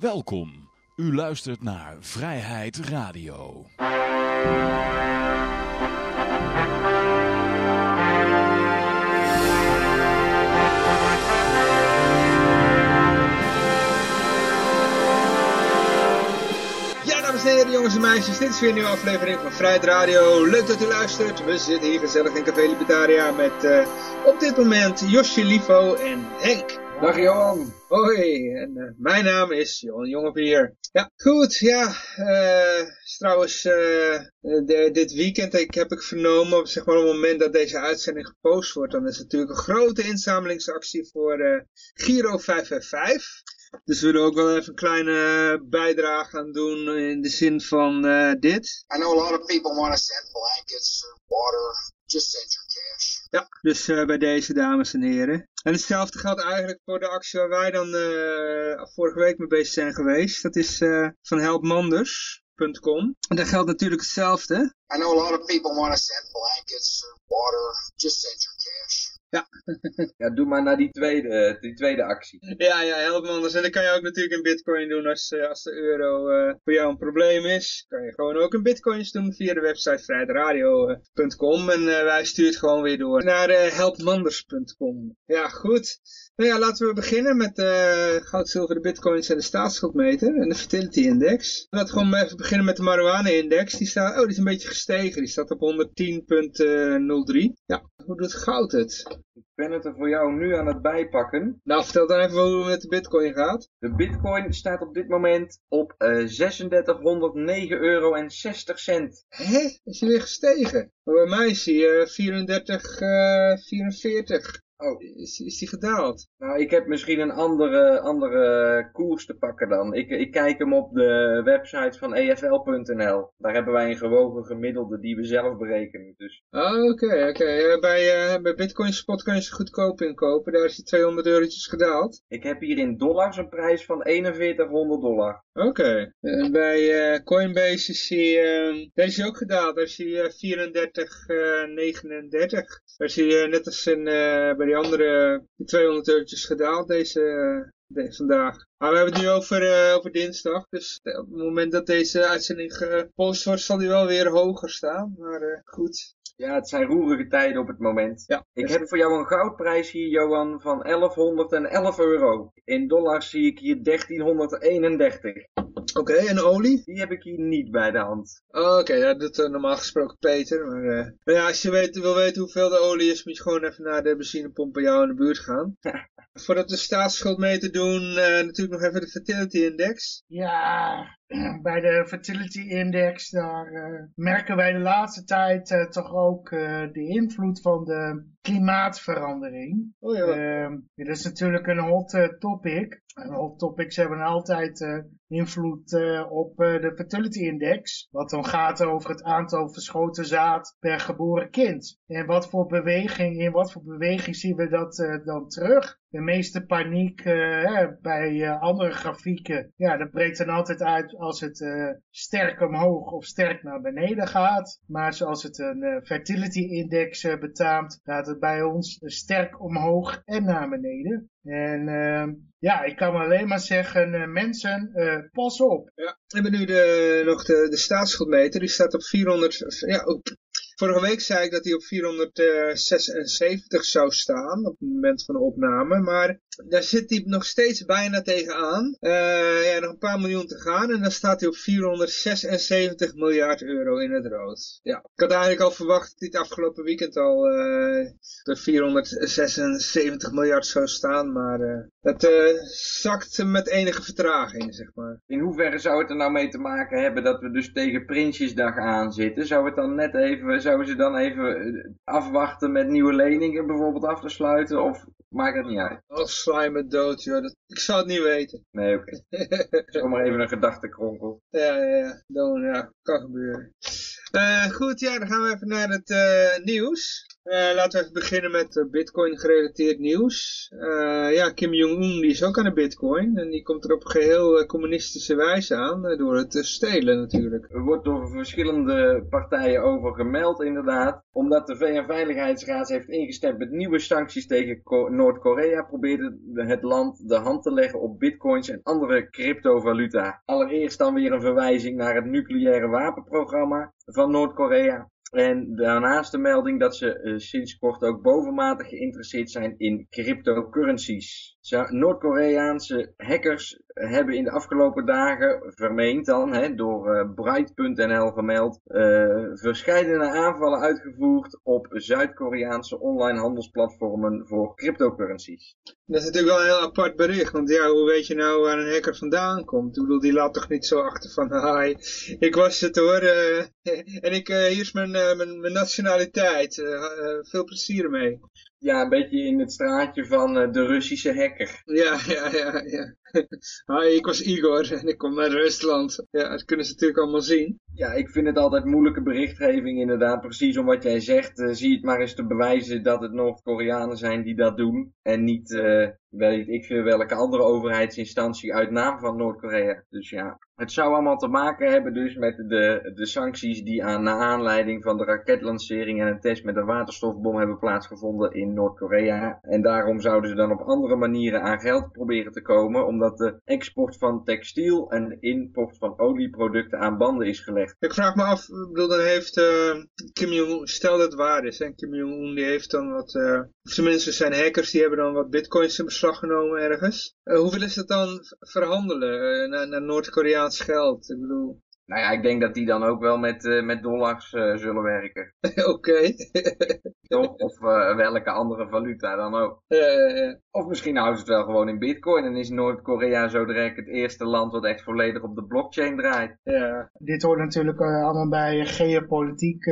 Welkom. U luistert naar Vrijheid Radio. Heren, jongens en meisjes, dit is weer een nieuwe aflevering van Vrijheid Radio. Leuk dat u luistert. We zitten hier gezellig in Café Libertaria met uh, op dit moment Josje Livo en Henk. Dag Johan. Hoi, en uh, mijn naam is Johan Jongepier. Ja, goed, ja, uh, trouwens, de, dit weekend ik, heb ik vernomen, zeg maar op het moment dat deze uitzending gepost wordt, dan is het natuurlijk een grote inzamelingsactie voor Giro 555. Dus we willen ook wel even een kleine bijdrage aan doen in de zin van dit. I know a lot of people want to send blankets or water. Just send your cash. Ja, dus bij deze dames en heren. En hetzelfde geldt eigenlijk voor de actie waar wij dan uh, vorige week mee bezig zijn geweest. Dat is van helpmanders.com. En daar geldt natuurlijk hetzelfde. I know a lot of people want send blankets water. Just send your. Ja. ja, doe maar naar die tweede, die tweede actie. Ja, ja, help me anders. En dat kan je ook natuurlijk in bitcoin doen als, als de euro uh, voor jou een probleem is. Kan je gewoon ook in bitcoins doen via de website vrijheidradio.com. En uh, wij sturen het gewoon weer door naar helpmanders.com. Ja, goed. Nou ja, laten we beginnen met uh, goud, zilver, de bitcoins en de staatsschuldmeter en de fertility index. Laten we gewoon even beginnen met de marijuana index. Die staat, oh, die is een beetje gestegen. Die staat op 110.03. Ja, hoe doet goud het? Ik ben het er voor jou nu aan het bijpakken. Nou, vertel dan even hoe het met de bitcoin gaat. De bitcoin staat op dit moment op uh, 3609 euro en 60 cent. Hé, is hij weer gestegen? Maar bij mij is hij uh, 34, uh, 44. Oh, is, is die gedaald? Nou, ik heb misschien een andere, andere koers te pakken dan. Ik, ik kijk hem op de website van efl.nl. Daar hebben wij een gewogen gemiddelde die we zelf berekenen. Dus. Oh, oké, okay, oké. Okay. Bij, uh, bij Bitcoin Spot kan je ze goedkoop inkopen. Daar is hij 200 eurotjes gedaald. Ik heb hier in dollars een prijs van 4100 dollar. Oké. Okay. En bij uh, Coinbase is hij, uh, daar is hij ook gedaald. Daar is hij 34,39. Daar is hij net als in, bij die andere 200 eurotjes gedaald deze, vandaag. Maar we hebben het nu over, uh, over dinsdag, dus op het moment dat deze uitzending gepost wordt zal die wel weer hoger staan. Maar uh, goed. Ja, het zijn roerige tijden op het moment. Ja, ik heb voor jou een goudprijs hier, Johan, van 1111 euro. In dollars zie ik hier 1331. Oké, okay, en olie? Die heb ik hier niet bij de hand. Oh, Oké, okay, ja, dat doet uh, normaal gesproken Peter. Maar, uh, maar ja, als je weet, wil weten hoeveel de olie is, moet je gewoon even naar de benzinepomp bij jou in de buurt gaan. Voordat we de staatsschuld mee te doen, uh, natuurlijk nog even de fertility index. Ja, bij de fertility index, daar uh, merken wij de laatste tijd uh, toch ook uh, de invloed van de klimaatverandering. Oh ja. dit is natuurlijk een hot topic. En hot topics hebben altijd invloed op de fertility index. Wat dan gaat over het aantal verschoten zaad per geboren kind. En wat voor beweging, in wat voor beweging zien we dat dan terug? De meeste paniek bij andere grafieken, ja, dat breekt dan altijd uit als het uh, sterk omhoog of sterk naar beneden gaat. Maar zoals het een uh, fertility index betaamt, gaat het bij ons sterk omhoog en naar beneden. En ehm, ja, ik kan alleen maar zeggen, mensen, pas op. Ja, we hebben nu de, nog de, de staatsschuldmeter, die staat op 400, ja, Vorige week zei ik dat hij op 476 zou staan op het moment van de opname. Maar daar zit hij nog steeds bijna tegenaan. Uh, ja, nog een paar miljoen te gaan. En dan staat hij op 476 miljard euro in het rood. Ja, ik had eigenlijk al verwacht dat het afgelopen weekend al uh, de 476 miljard zou staan. Maar uh, het zakt met enige vertraging, zeg maar. In hoeverre zou het er nou mee te maken hebben dat we dus tegen Prinsjesdag aan zitten? Zou het dan net even zouden ze dan even afwachten met nieuwe leningen bijvoorbeeld af te sluiten? Of maakt het niet uit? Oh, sla je me dood, joh. Dat, ik zou het niet weten. Nee, oké. Okay. Maar even een gedachtenkronkel. Ja, ja, ja. Dan, ja. Kan gebeuren. Uh, goed, ja, dan gaan we even naar het uh, nieuws. Uh, laten we even beginnen met bitcoin gerelateerd nieuws. Uh, ja, Kim Jong-un die is ook aan de bitcoin en die komt er op geheel communistische wijze aan door het te stelen natuurlijk. Er wordt door verschillende partijen over gemeld inderdaad. Omdat de VN-veiligheidsraad heeft ingestemd met nieuwe sancties tegen Noord-Korea probeerde het land de hand te leggen op bitcoins en andere cryptovaluta. Allereerst dan weer een verwijzing naar het nucleaire wapenprogramma van Noord-Korea. En daarnaast de melding dat ze uh, sinds kort ook bovenmatig geïnteresseerd zijn in cryptocurrencies. Noord-Koreaanse hackers hebben in de afgelopen dagen, vermeend dan, hè, door uh, Bright.nl gemeld, uh, verschillende aanvallen uitgevoerd op Zuid-Koreaanse online handelsplatformen voor cryptocurrencies. Dat is natuurlijk wel een heel apart bericht, want ja, hoe weet je nou waar een hacker vandaan komt? Ik bedoel, die laat toch niet zo achter van, hi, ik was het hoor, en ik, hier is mijn, mijn, mijn nationaliteit, veel plezier ermee ja, een beetje in het straatje van de Russische hacker. Ja, ja, ja, ja. Hi, ik was Igor en ik kom naar Rusland. Ja, dat kunnen ze natuurlijk allemaal zien. Ja, ik vind het altijd moeilijke berichtgeving inderdaad. Precies om wat jij zegt. Uh, zie het maar eens te bewijzen dat het Noord-Koreanen zijn die dat doen. En niet, uh, weet ik veel welke andere overheidsinstantie uit naam van Noord-Korea. Dus ja, het zou allemaal te maken hebben dus met de, de sancties die aan, naar aanleiding van de raketlancering en een test met een waterstofbom hebben plaatsgevonden in Noord-Korea. En daarom zouden ze dan op andere manieren aan geld proberen te komen, omdat de export van textiel en de import van olieproducten aan banden is gelegd. Ik vraag me af, bedoel, dan heeft uh, Kim Jong, stel dat het waar is, Kim Jong-un die heeft dan wat, uh, of tenminste zijn hackers, die hebben dan wat bitcoins in beslag genomen ergens. Uh, hoe willen ze dat dan verhandelen naar, naar Noord-Koreaans geld? Ik bedoel, nou ja, ik denk dat die dan ook wel met, uh, met dollars uh, zullen werken. Oké. Toch? Of uh, welke andere valuta dan ook. Ja, ja, ja. Of misschien houden ze het wel gewoon in bitcoin en is Noord-Korea zo direct het eerste land wat echt volledig op de blockchain draait. Ja. Dit hoort natuurlijk allemaal bij geopolitiek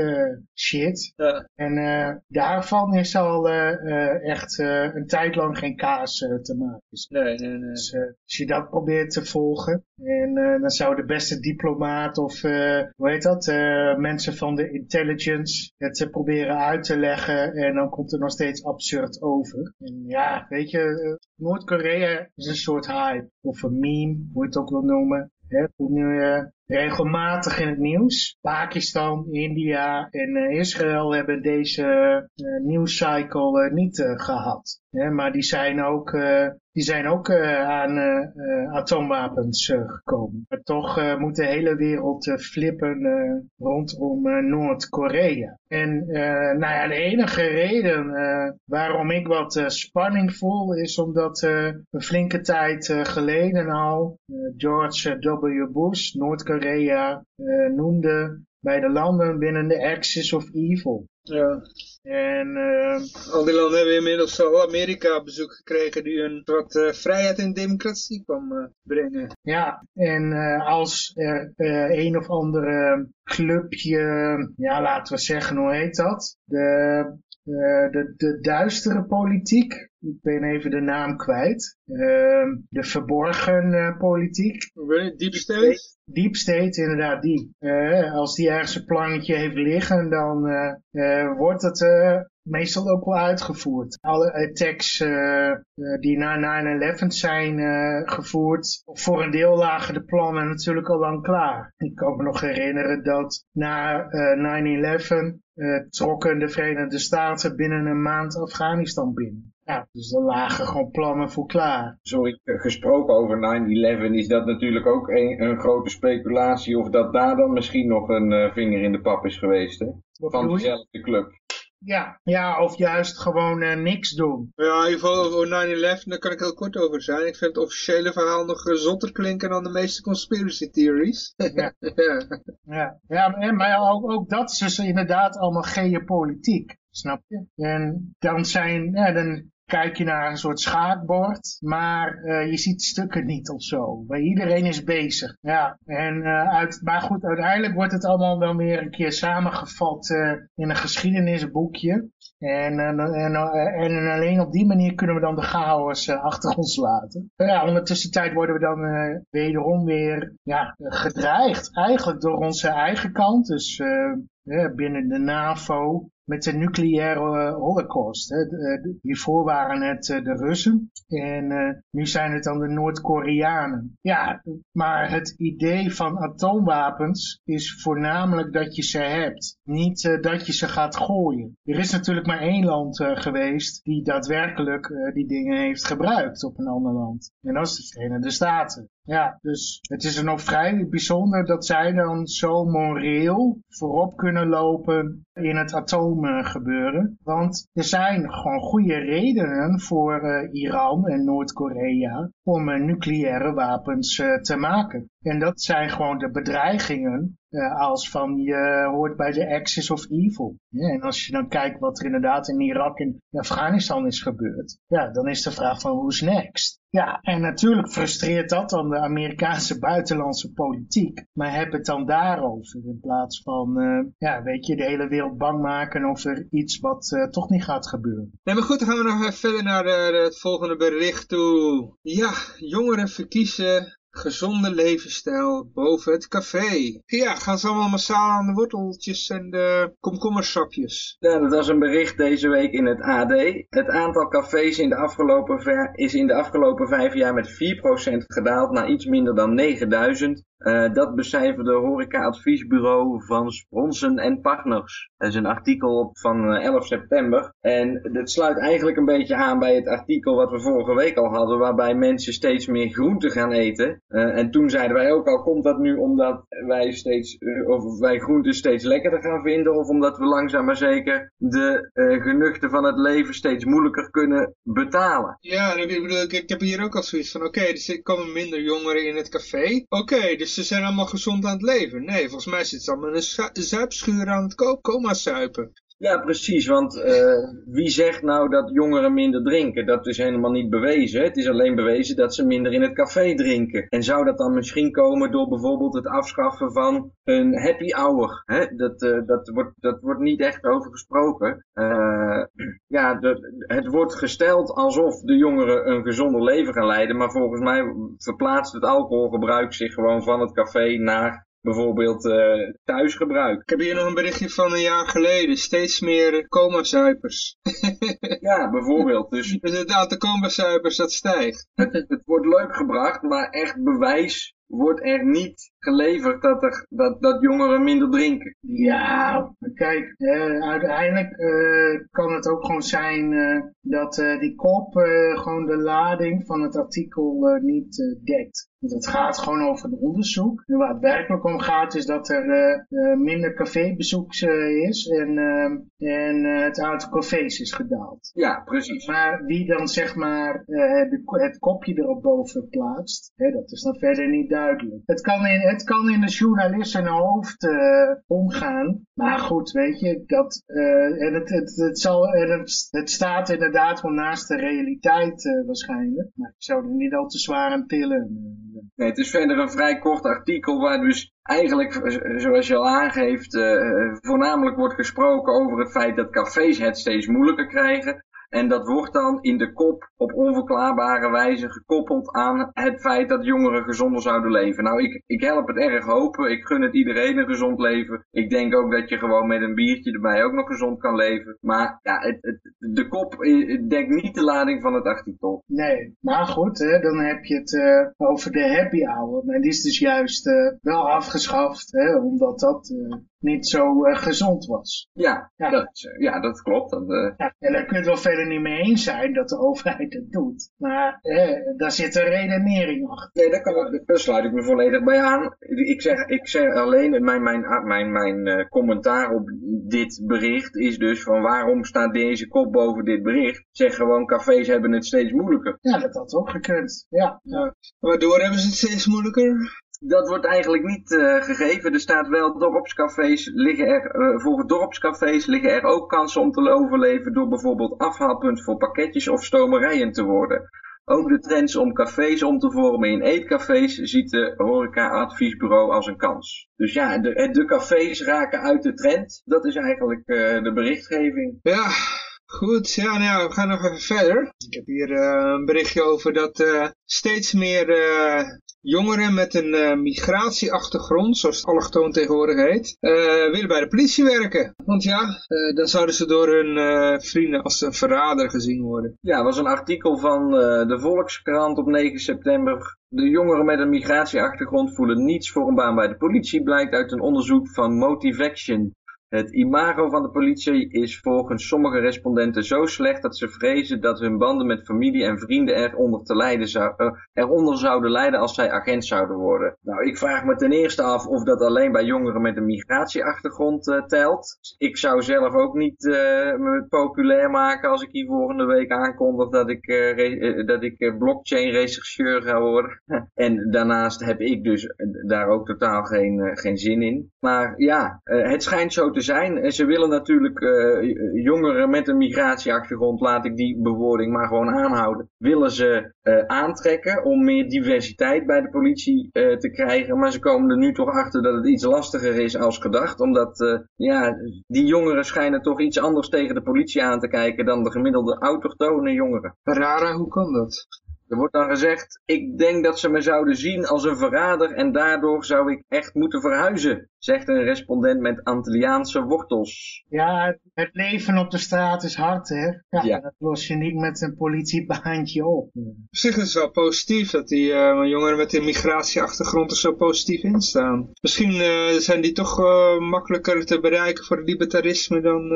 shit. Ja. En daarvan is al echt een tijd lang geen kaas te maken. Nee, nee, nee. Dus als je dat probeert te volgen, en dan zou de beste diplomaat of uh, hoe heet dat, uh, mensen van de intelligence het uh, proberen uit te leggen en dan komt het nog steeds absurd over. En ja, weet je, Noord-Korea is een soort hype of een meme, hoe je het ook wil noemen. Het komt nu regelmatig in het nieuws. Pakistan, India en Israël hebben deze nieuwscycle niet gehad. maar die zijn ook die zijn ook uh, aan uh, atoomwapens uh, gekomen. Maar toch moet de hele wereld flippen rondom Noord-Korea. En nou ja, de enige reden waarom ik wat spanning voel is omdat een flinke tijd geleden al George W. Bush Noord-Korea noemde bij de landen binnen de Axis of Evil. Ja. En uh, al die landen hebben inmiddels al Amerika bezoek gekregen die een wat uh, vrijheid en democratie kwam uh, brengen. Ja, en als er een of andere clubje, ja laten we zeggen, hoe heet dat? De, de, de duistere politiek, ik ben even de naam kwijt. Uh, de verborgen uh, politiek. Deep State? Deep State, inderdaad die. Uh, als die ergens een plannetje heeft liggen, dan wordt het meestal ook wel uitgevoerd. Alle attacks die na 9-11 zijn gevoerd, voor een deel lagen de plannen natuurlijk al lang klaar. Ik kan me nog herinneren dat na 9-11 trokken de Verenigde Staten binnen een maand Afghanistan binnen. Ja, dus er lagen gewoon plannen voor klaar. Sorry, gesproken over 9-11 is dat natuurlijk ook een, een, grote speculatie of dat daar dan misschien nog een uh, vinger in de pap is geweest, hè? Van dezelfde club. Ja, ja, of juist gewoon uh, niks doen. Ja, in ieder geval over 9-11, daar kan ik heel kort over zijn. Ik vind het officiële verhaal nog zotter klinken dan de meeste conspiracy theories. Ja, ja. ja. ja maar ook, ook dat is dus inderdaad allemaal geopolitiek. Snap je? En dan zijn, ja, dan kijk je naar een soort schaakbord, maar uh, je ziet stukken niet of zo. Iedereen is bezig. Ja, en, uh, uit, maar goed, uiteindelijk wordt het allemaal dan weer een keer samengevat uh, in een geschiedenisboekje. En, en, en, alleen op die manier kunnen we dan de chaos achter ons laten. Ja, ondertussen tijd worden we dan wederom weer ja, gedreigd. Eigenlijk door onze eigen kant. Dus binnen de NAVO met de nucleaire holocaust. Hè. hiervoor waren het de Russen en nu zijn het dan de Noord-Koreanen. Ja, maar het idee van atoomwapens is voornamelijk dat je ze hebt, niet dat je ze gaat gooien. Er is natuurlijk maar één land geweest die daadwerkelijk die dingen heeft gebruikt op een ander land. En dat is de Verenigde Staten. Ja, dus het is dan ook vrij bijzonder dat zij dan zo moreel voorop kunnen lopen in het atoomgebeuren. Want er zijn gewoon goede redenen voor Iran en Noord-Korea om nucleaire wapens te maken. En dat zijn gewoon de bedreigingen als van je hoort bij de axis of evil. Ja, en als je dan kijkt wat er inderdaad in Irak en Afghanistan is gebeurd, ja, dan is de vraag van who's next? Ja, en natuurlijk frustreert dat dan de Amerikaanse buitenlandse politiek. Maar heb het dan daarover in plaats van, uh, ja, weet je, de hele wereld bang maken over iets wat uh, toch niet gaat gebeuren. Nee, maar goed, dan gaan we nog even verder naar het volgende bericht toe. Ja, jongeren verkiezen gezonde levensstijl boven het café. Ja, gaan ze allemaal massaal aan de worteltjes en de komkommersapjes. Ja, dat was een bericht deze week in het AD. Het aantal cafés in de afgelopen is in de afgelopen vijf jaar met 4% gedaald naar iets minder dan 9000. Uh, dat becijferde horeca-adviesbureau van Spronsen en Partners. Dat is een artikel van 11 eh, september. En het sluit eigenlijk een beetje aan bij het artikel wat we vorige week al hadden, waarbij mensen steeds meer groente gaan eten. Uh, en toen zeiden wij ook al, komt dat nu omdat wij steeds, of wij groenten steeds lekkerder gaan vinden, of omdat we langzaam maar zeker de genuchten van het leven steeds moeilijker kunnen betalen? Ja, ik bedoel, ik, heb hier ook al zoiets van, oké, dus er komen minder jongeren in het café. Oké, dus ze zijn allemaal gezond aan het leven. Nee, volgens mij zitten ze allemaal in een zuipschuur aan het coma zuipen. Ja, precies, want uh, wie zegt nou dat jongeren minder drinken? Dat is helemaal niet bewezen. Het is alleen bewezen dat ze minder in het café drinken. En zou dat dan misschien komen door bijvoorbeeld het afschaffen van een happy hour? Hè? Dat, uh, dat, wordt, dat wordt niet echt over gesproken. Uh, ja, het wordt gesteld alsof de jongeren een gezonder leven gaan leiden. Maar volgens mij verplaatst het alcoholgebruik zich gewoon van het café naar bijvoorbeeld uh, thuisgebruik. Ik heb hier nog een berichtje van een jaar geleden. Steeds meer coma-zuipers. ja, bijvoorbeeld. Dus, dus het aantal coma-zuipers dat stijgt. het, het wordt leuk gebracht, maar echt bewijs wordt er niet geleverd dat, er, dat, dat jongeren minder drinken. Ja, kijk, uh, uiteindelijk uh, kan het ook gewoon zijn uh, dat die kop gewoon de lading van het artikel niet dekt. Want het gaat gewoon over een onderzoek. En waar het werkelijk om gaat is dat er minder cafébezoek is en, en het aantal cafés is gedaald. Ja, precies. Maar wie dan zeg maar de, het kopje erop boven plaatst, hè, dat is dan verder niet duidelijk. Het kan in, het kan in de journalist zijn hoofd uh, omgaan. Maar goed, weet je, dat, uh, en het, het, het, zal, het, het staat inderdaad wel naast de realiteit uh, waarschijnlijk. Maar ik zou er niet al te zwaar aan tillen. Nee, het is verder een vrij kort artikel waar dus eigenlijk, zoals je al aangeeft, voornamelijk wordt gesproken over het feit dat cafés het steeds moeilijker krijgen. En dat wordt dan in de kop op onverklaarbare wijze gekoppeld aan het feit dat jongeren gezonder zouden leven. Nou, ik, ik help het erg hopen. Ik gun het iedereen een gezond leven. Ik denk ook dat je gewoon met een biertje erbij ook nog gezond kan leven. Maar ja, het, het, de kop dekt niet de lading van het artikel. Nee, maar goed, hè, dan heb je het uh, over de happy hour. En die is dus juist uh, wel afgeschaft, hè, omdat dat uh, niet zo uh, gezond was. Ja, ja. Dat, ja dat klopt. Dat, uh... ja, en daar kun je wel verder niet mee eens zijn dat de overheid het doet. Maar eh, daar zit een redenering achter. Nee, daar, kan, daar sluit ik me volledig bij aan. Ik zeg, ik zeg alleen, mijn, mijn, mijn, mijn commentaar op dit bericht is dus van waarom staat deze kop boven dit bericht? Zeg gewoon, cafés hebben het steeds moeilijker. Ja, dat had ook gekund. Ja. ja. Waardoor hebben ze het steeds moeilijker? Dat wordt eigenlijk niet uh, gegeven. Er staat wel dorpscafés liggen er, uh, volgens dorpscafés liggen er ook kansen om te overleven door bijvoorbeeld afhaalpunt voor pakketjes of stomerijen te worden. Ook de trends om cafés om te vormen in eetcafés ziet de horeca-adviesbureau als een kans. Dus ja, de, de cafés raken uit de trend. Dat is eigenlijk uh, de berichtgeving. Ja, Goed, ja, nou we gaan nog even verder. Ik heb hier uh, een berichtje over dat uh, steeds meer uh, jongeren met een migratieachtergrond, zoals het allochtoon tegenwoordig heet, willen bij de politie werken. Want ja, dan zouden ze door hun vrienden als een verrader gezien worden. Ja, er was een artikel van de Volkskrant op 9 september de jongeren met een migratieachtergrond voelen niets voor een baan bij de politie, blijkt uit een onderzoek van Motivation. Het imago van de politie is volgens sommige respondenten zo slecht dat ze vrezen dat hun banden met familie en vrienden eronder, te uh, eronder zouden lijden als zij agent zouden worden. Nou, ik vraag me ten eerste af of dat alleen bij jongeren met een migratieachtergrond uh, telt. Ik zou zelf ook niet uh, me populair maken als ik hier volgende week aankondig dat ik, dat ik blockchain rechercheur ga worden. en daarnaast heb ik dus daar ook totaal geen, geen zin in. Maar ja, het schijnt zo te zijn. Ze willen natuurlijk uh, jongeren met een migratieachtergrond, laat ik die bewoording maar gewoon aanhouden, willen ze uh, aantrekken om meer diversiteit bij de politie uh, te krijgen. Maar ze komen er nu toch achter dat het iets lastiger is als gedacht. Omdat ja, die jongeren schijnen toch iets anders tegen de politie aan te kijken dan de gemiddelde autochtone jongeren. Rara, hoe kan dat? Er wordt dan gezegd, ik denk dat ze me zouden zien als een verrader en daardoor zou ik echt moeten verhuizen, zegt een respondent met Antilliaanse wortels. Ja, het, leven op de straat is hard, hè? Ja, dat los je niet met een politiebaantje op. Op zich is het wel positief dat die uh, jongeren met een migratieachtergrond er zo positief in staan. Misschien uh, zijn die toch uh, makkelijker te bereiken voor het libertarisme dan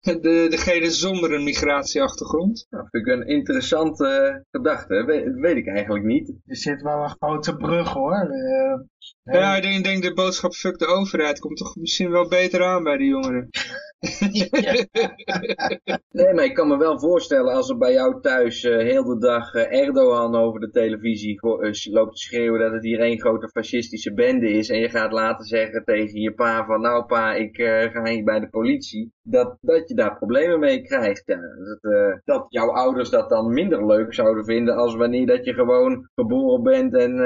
de, degene zonder een migratieachtergrond? Dat vind ik een interessante gedachte. Dat weet, ik eigenlijk niet. Er zit wel een grote brug hoor. Ja, ik denk, denk de boodschap fuck de overheid komt toch misschien wel beter aan bij de jongeren. nee, maar ik kan me wel voorstellen als er bij jou thuis uh, heel de dag uh, Erdogan over de televisie uh, loopt te schreeuwen dat het hier één grote fascistische bende is en je gaat laten zeggen tegen je pa van nou pa, ik ga hier bij de politie, dat, dat je daar problemen mee krijgt. Ja, dat, dat jouw ouders dat dan minder leuk zouden vinden als wanneer dat je gewoon geboren bent en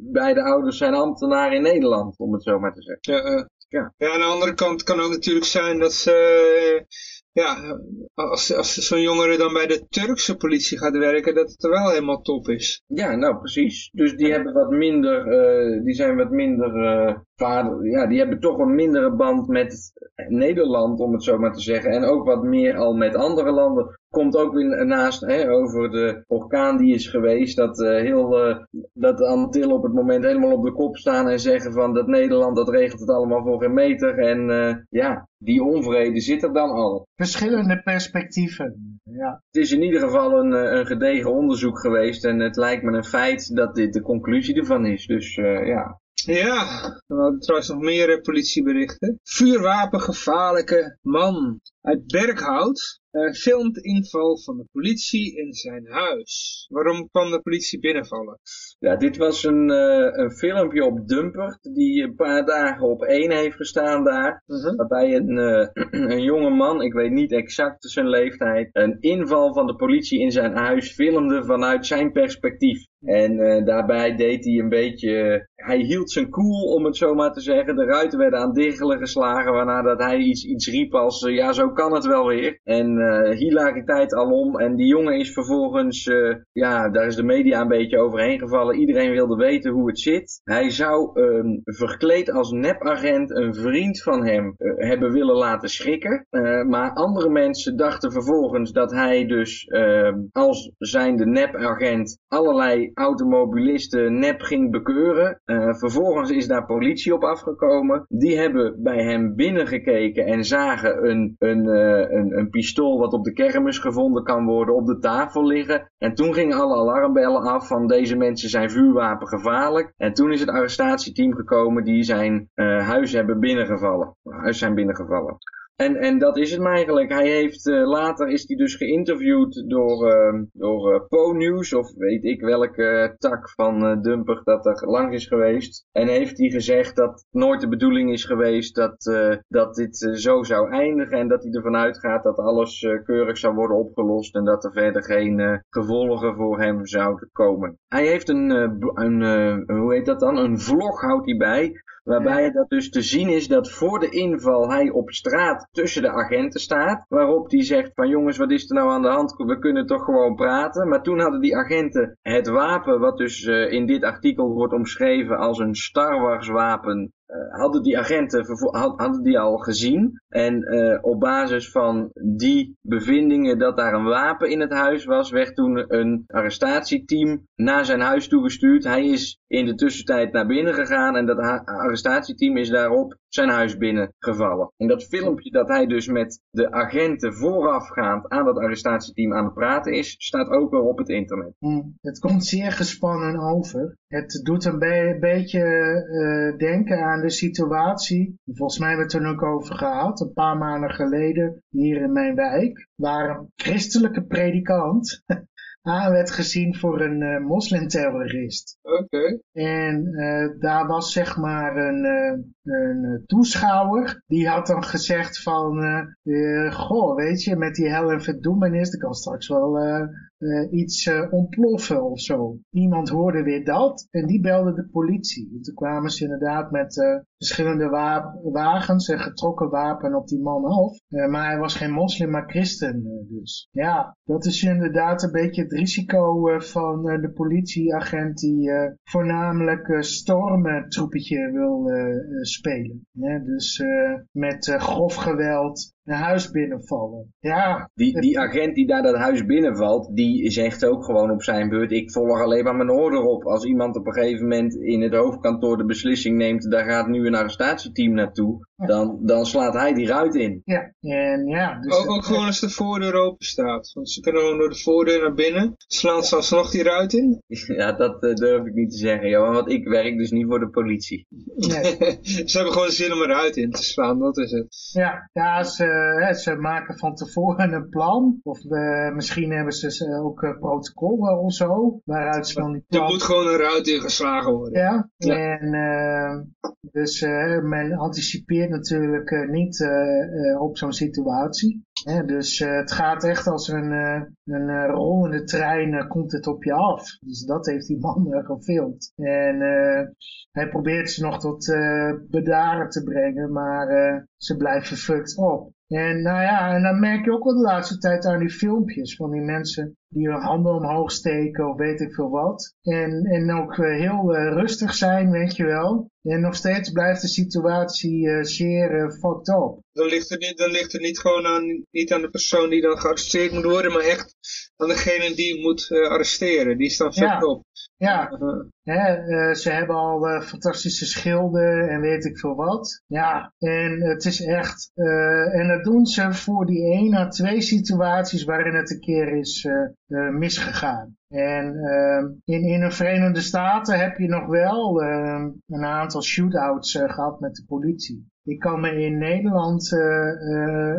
beide ouders zijn ambtenaar in Nederland, om het zo maar te zeggen. Ja, ja. ja, aan de andere kant kan ook natuurlijk zijn dat ze, ja, als, als zo'n jongere dan bij de Turkse politie gaat werken, dat het er wel helemaal top is. Ja, nou precies. Dus die hebben wat minder, uh, die zijn wat minder, uh, vader, ja, die hebben toch een mindere band met Nederland, om het zo maar te zeggen. En ook wat meer al met andere landen komt ook weer naast hè, over de orkaan die is geweest. Dat, uh, heel, uh, dat de Antillen op het moment helemaal op de kop staan en zeggen van dat Nederland dat regelt het allemaal voor geen meter. En uh, ja, die onvrede zit er dan al. Verschillende perspectieven. Ja. Het is in ieder geval een, een gedegen onderzoek geweest en het lijkt me een feit dat dit de conclusie ervan is. Dus ja, ja, we hadden trouwens nog meer politieberichten. Vuurwapengevaarlijke man uit Berkhout uh, filmt inval van de politie in zijn huis. Waarom kwam de politie binnenvallen? Ja, dit was een, uh, een filmpje op Dumpert die een paar dagen op één heeft gestaan daar. Uh -huh. Waarbij een, uh, een jonge man, ik weet niet exact zijn leeftijd, een inval van de politie in zijn huis filmde vanuit zijn perspectief. En uh, daarbij deed hij een beetje, hij hield zijn cool om het zo maar te zeggen. De ruiten werden aan diggelen geslagen waarna dat hij iets, iets riep als, ja zo kan het wel weer. En uh, hilariteit alom. En die jongen is vervolgens, uh, ja, daar is de media een beetje overheen gevallen. Iedereen wilde weten hoe het zit. Hij zou um, verkleed als nepagent een vriend van hem uh, hebben willen laten schrikken. maar andere mensen dachten vervolgens dat hij dus ehm, als zijnde nepagent allerlei automobilisten nep ging bekeuren. vervolgens is daar politie op afgekomen. Die hebben bij hem binnengekeken en zagen een, een, een, een pistool wat op de kermis gevonden kan worden op de tafel liggen. En toen gingen alle alarmbellen af van deze mensen zijn vuurwapengevaarlijk. En toen is het arrestatieteam gekomen die zijn uh, huis hebben binnengevallen. Huis zijn binnengevallen. En, en dat is het eigenlijk. Hij heeft, uh, later is hij dus geïnterviewd door, uh, door uh, Po-News, of weet ik welke tak van Dumper dat er langs is geweest. En heeft hij gezegd dat nooit de bedoeling is geweest dat, dat dit zo zou eindigen. En dat hij ervan uitgaat dat alles keurig zou worden opgelost en dat er verder geen gevolgen voor hem zouden komen. Hij heeft een, een hoe heet dat dan, een vlog houdt hij bij Waarbij dat dus te zien is dat voor de inval hij op straat tussen de agenten staat. Waarop hij zegt van jongens wat is er nou aan de hand? We kunnen toch gewoon praten. Maar toen hadden die agenten het wapen wat dus uh, in dit artikel wordt omschreven als een Star Wars wapen uh, hadden die agenten hadden die al gezien. En uh, op basis van die bevindingen dat daar een wapen in het huis was, werd toen een arrestatieteam naar zijn huis toegestuurd. Hij is in de tussentijd naar binnen gegaan en dat arrestatieteam is daarop zijn huis binnengevallen. En dat filmpje dat hij dus met de agenten voorafgaand aan dat arrestatieteam aan het praten is, staat ook wel op het internet. Hm. Het komt zeer gespannen over. Het doet een be beetje uh, denken aan de situatie, volgens mij hebben we het er ook over gehad, een paar maanden geleden hier in mijn wijk, waar een christelijke predikant aan werd gezien voor een uh, moslimterrorist. Oké. En uh, daar was zeg maar een, uh, een toeschouwer, die had dan gezegd van, goh, weet je, met die hel en verdoemenis, er kan straks wel iets ontploffen of zo. Iemand hoorde weer dat en die belde de politie. En toen kwamen ze inderdaad met verschillende wa wagens en getrokken wapen op die man af. maar hij was geen moslim, maar christen dus. Ja, dat is inderdaad een beetje het risico van de politieagent die voornamelijk uh, stormtroepetje wil spelen. dus met grof geweld een huis binnenvallen. Ja. Die, die agent die daar dat huis binnenvalt, die zegt ook gewoon op zijn beurt, ik volg alleen maar mijn order op. Als iemand op een gegeven moment in het hoofdkantoor de beslissing neemt, daar gaat nu een arrestatieteam naartoe, dan, dan slaat hij die ruit in. Ja, en ja. Dus ook, ook gewoon als de voordeur open staat. Want ze kunnen gewoon door de voordeur naar binnen. Slaan ze alsnog die ruit in? Ja, dat uh, durf ik niet te zeggen, joh. Want ik werk dus niet voor de politie. Nee. ze hebben gewoon zin om eruit in te slaan, dat is het. Ja, ja ze, hè, ze maken van tevoren een plan. Of uh, misschien hebben ze ook uh, protocollen of zo. Waaruit ze van die plan... Er moet gewoon een ruit in geslagen worden. Ja, ja. en dus men anticipeert natuurlijk niet op zo'n situatie. Dus het gaat echt als een, een rollende trein, komt het op je af. Dus dat heeft die man gefilmd. En hij probeert ze nog tot bedaren te brengen, maar ze blijven fucked op. En nou ja, en dan merk je ook wel de laatste tijd aan die filmpjes van die mensen die hun handen omhoog steken of weet ik veel wat. En, en ook heel uh, rustig zijn, weet je wel. En nog steeds blijft de situatie uh, zeer fucked up. Dan ligt, het niet, dan ligt het niet gewoon aan, niet aan de persoon die dan gearresteerd moet worden, maar echt aan degene die moet arresteren. Die is dan fucked ja. Ja, Hè, ze hebben al fantastische schilden en weet ik veel wat. Ja, en het is echt... en dat doen ze voor die één à twee situaties waarin het een keer is misgegaan. En uh, in, in de Verenigde Staten heb je nog wel uh, een aantal shootouts gehad met de politie. Ik kan me in Nederland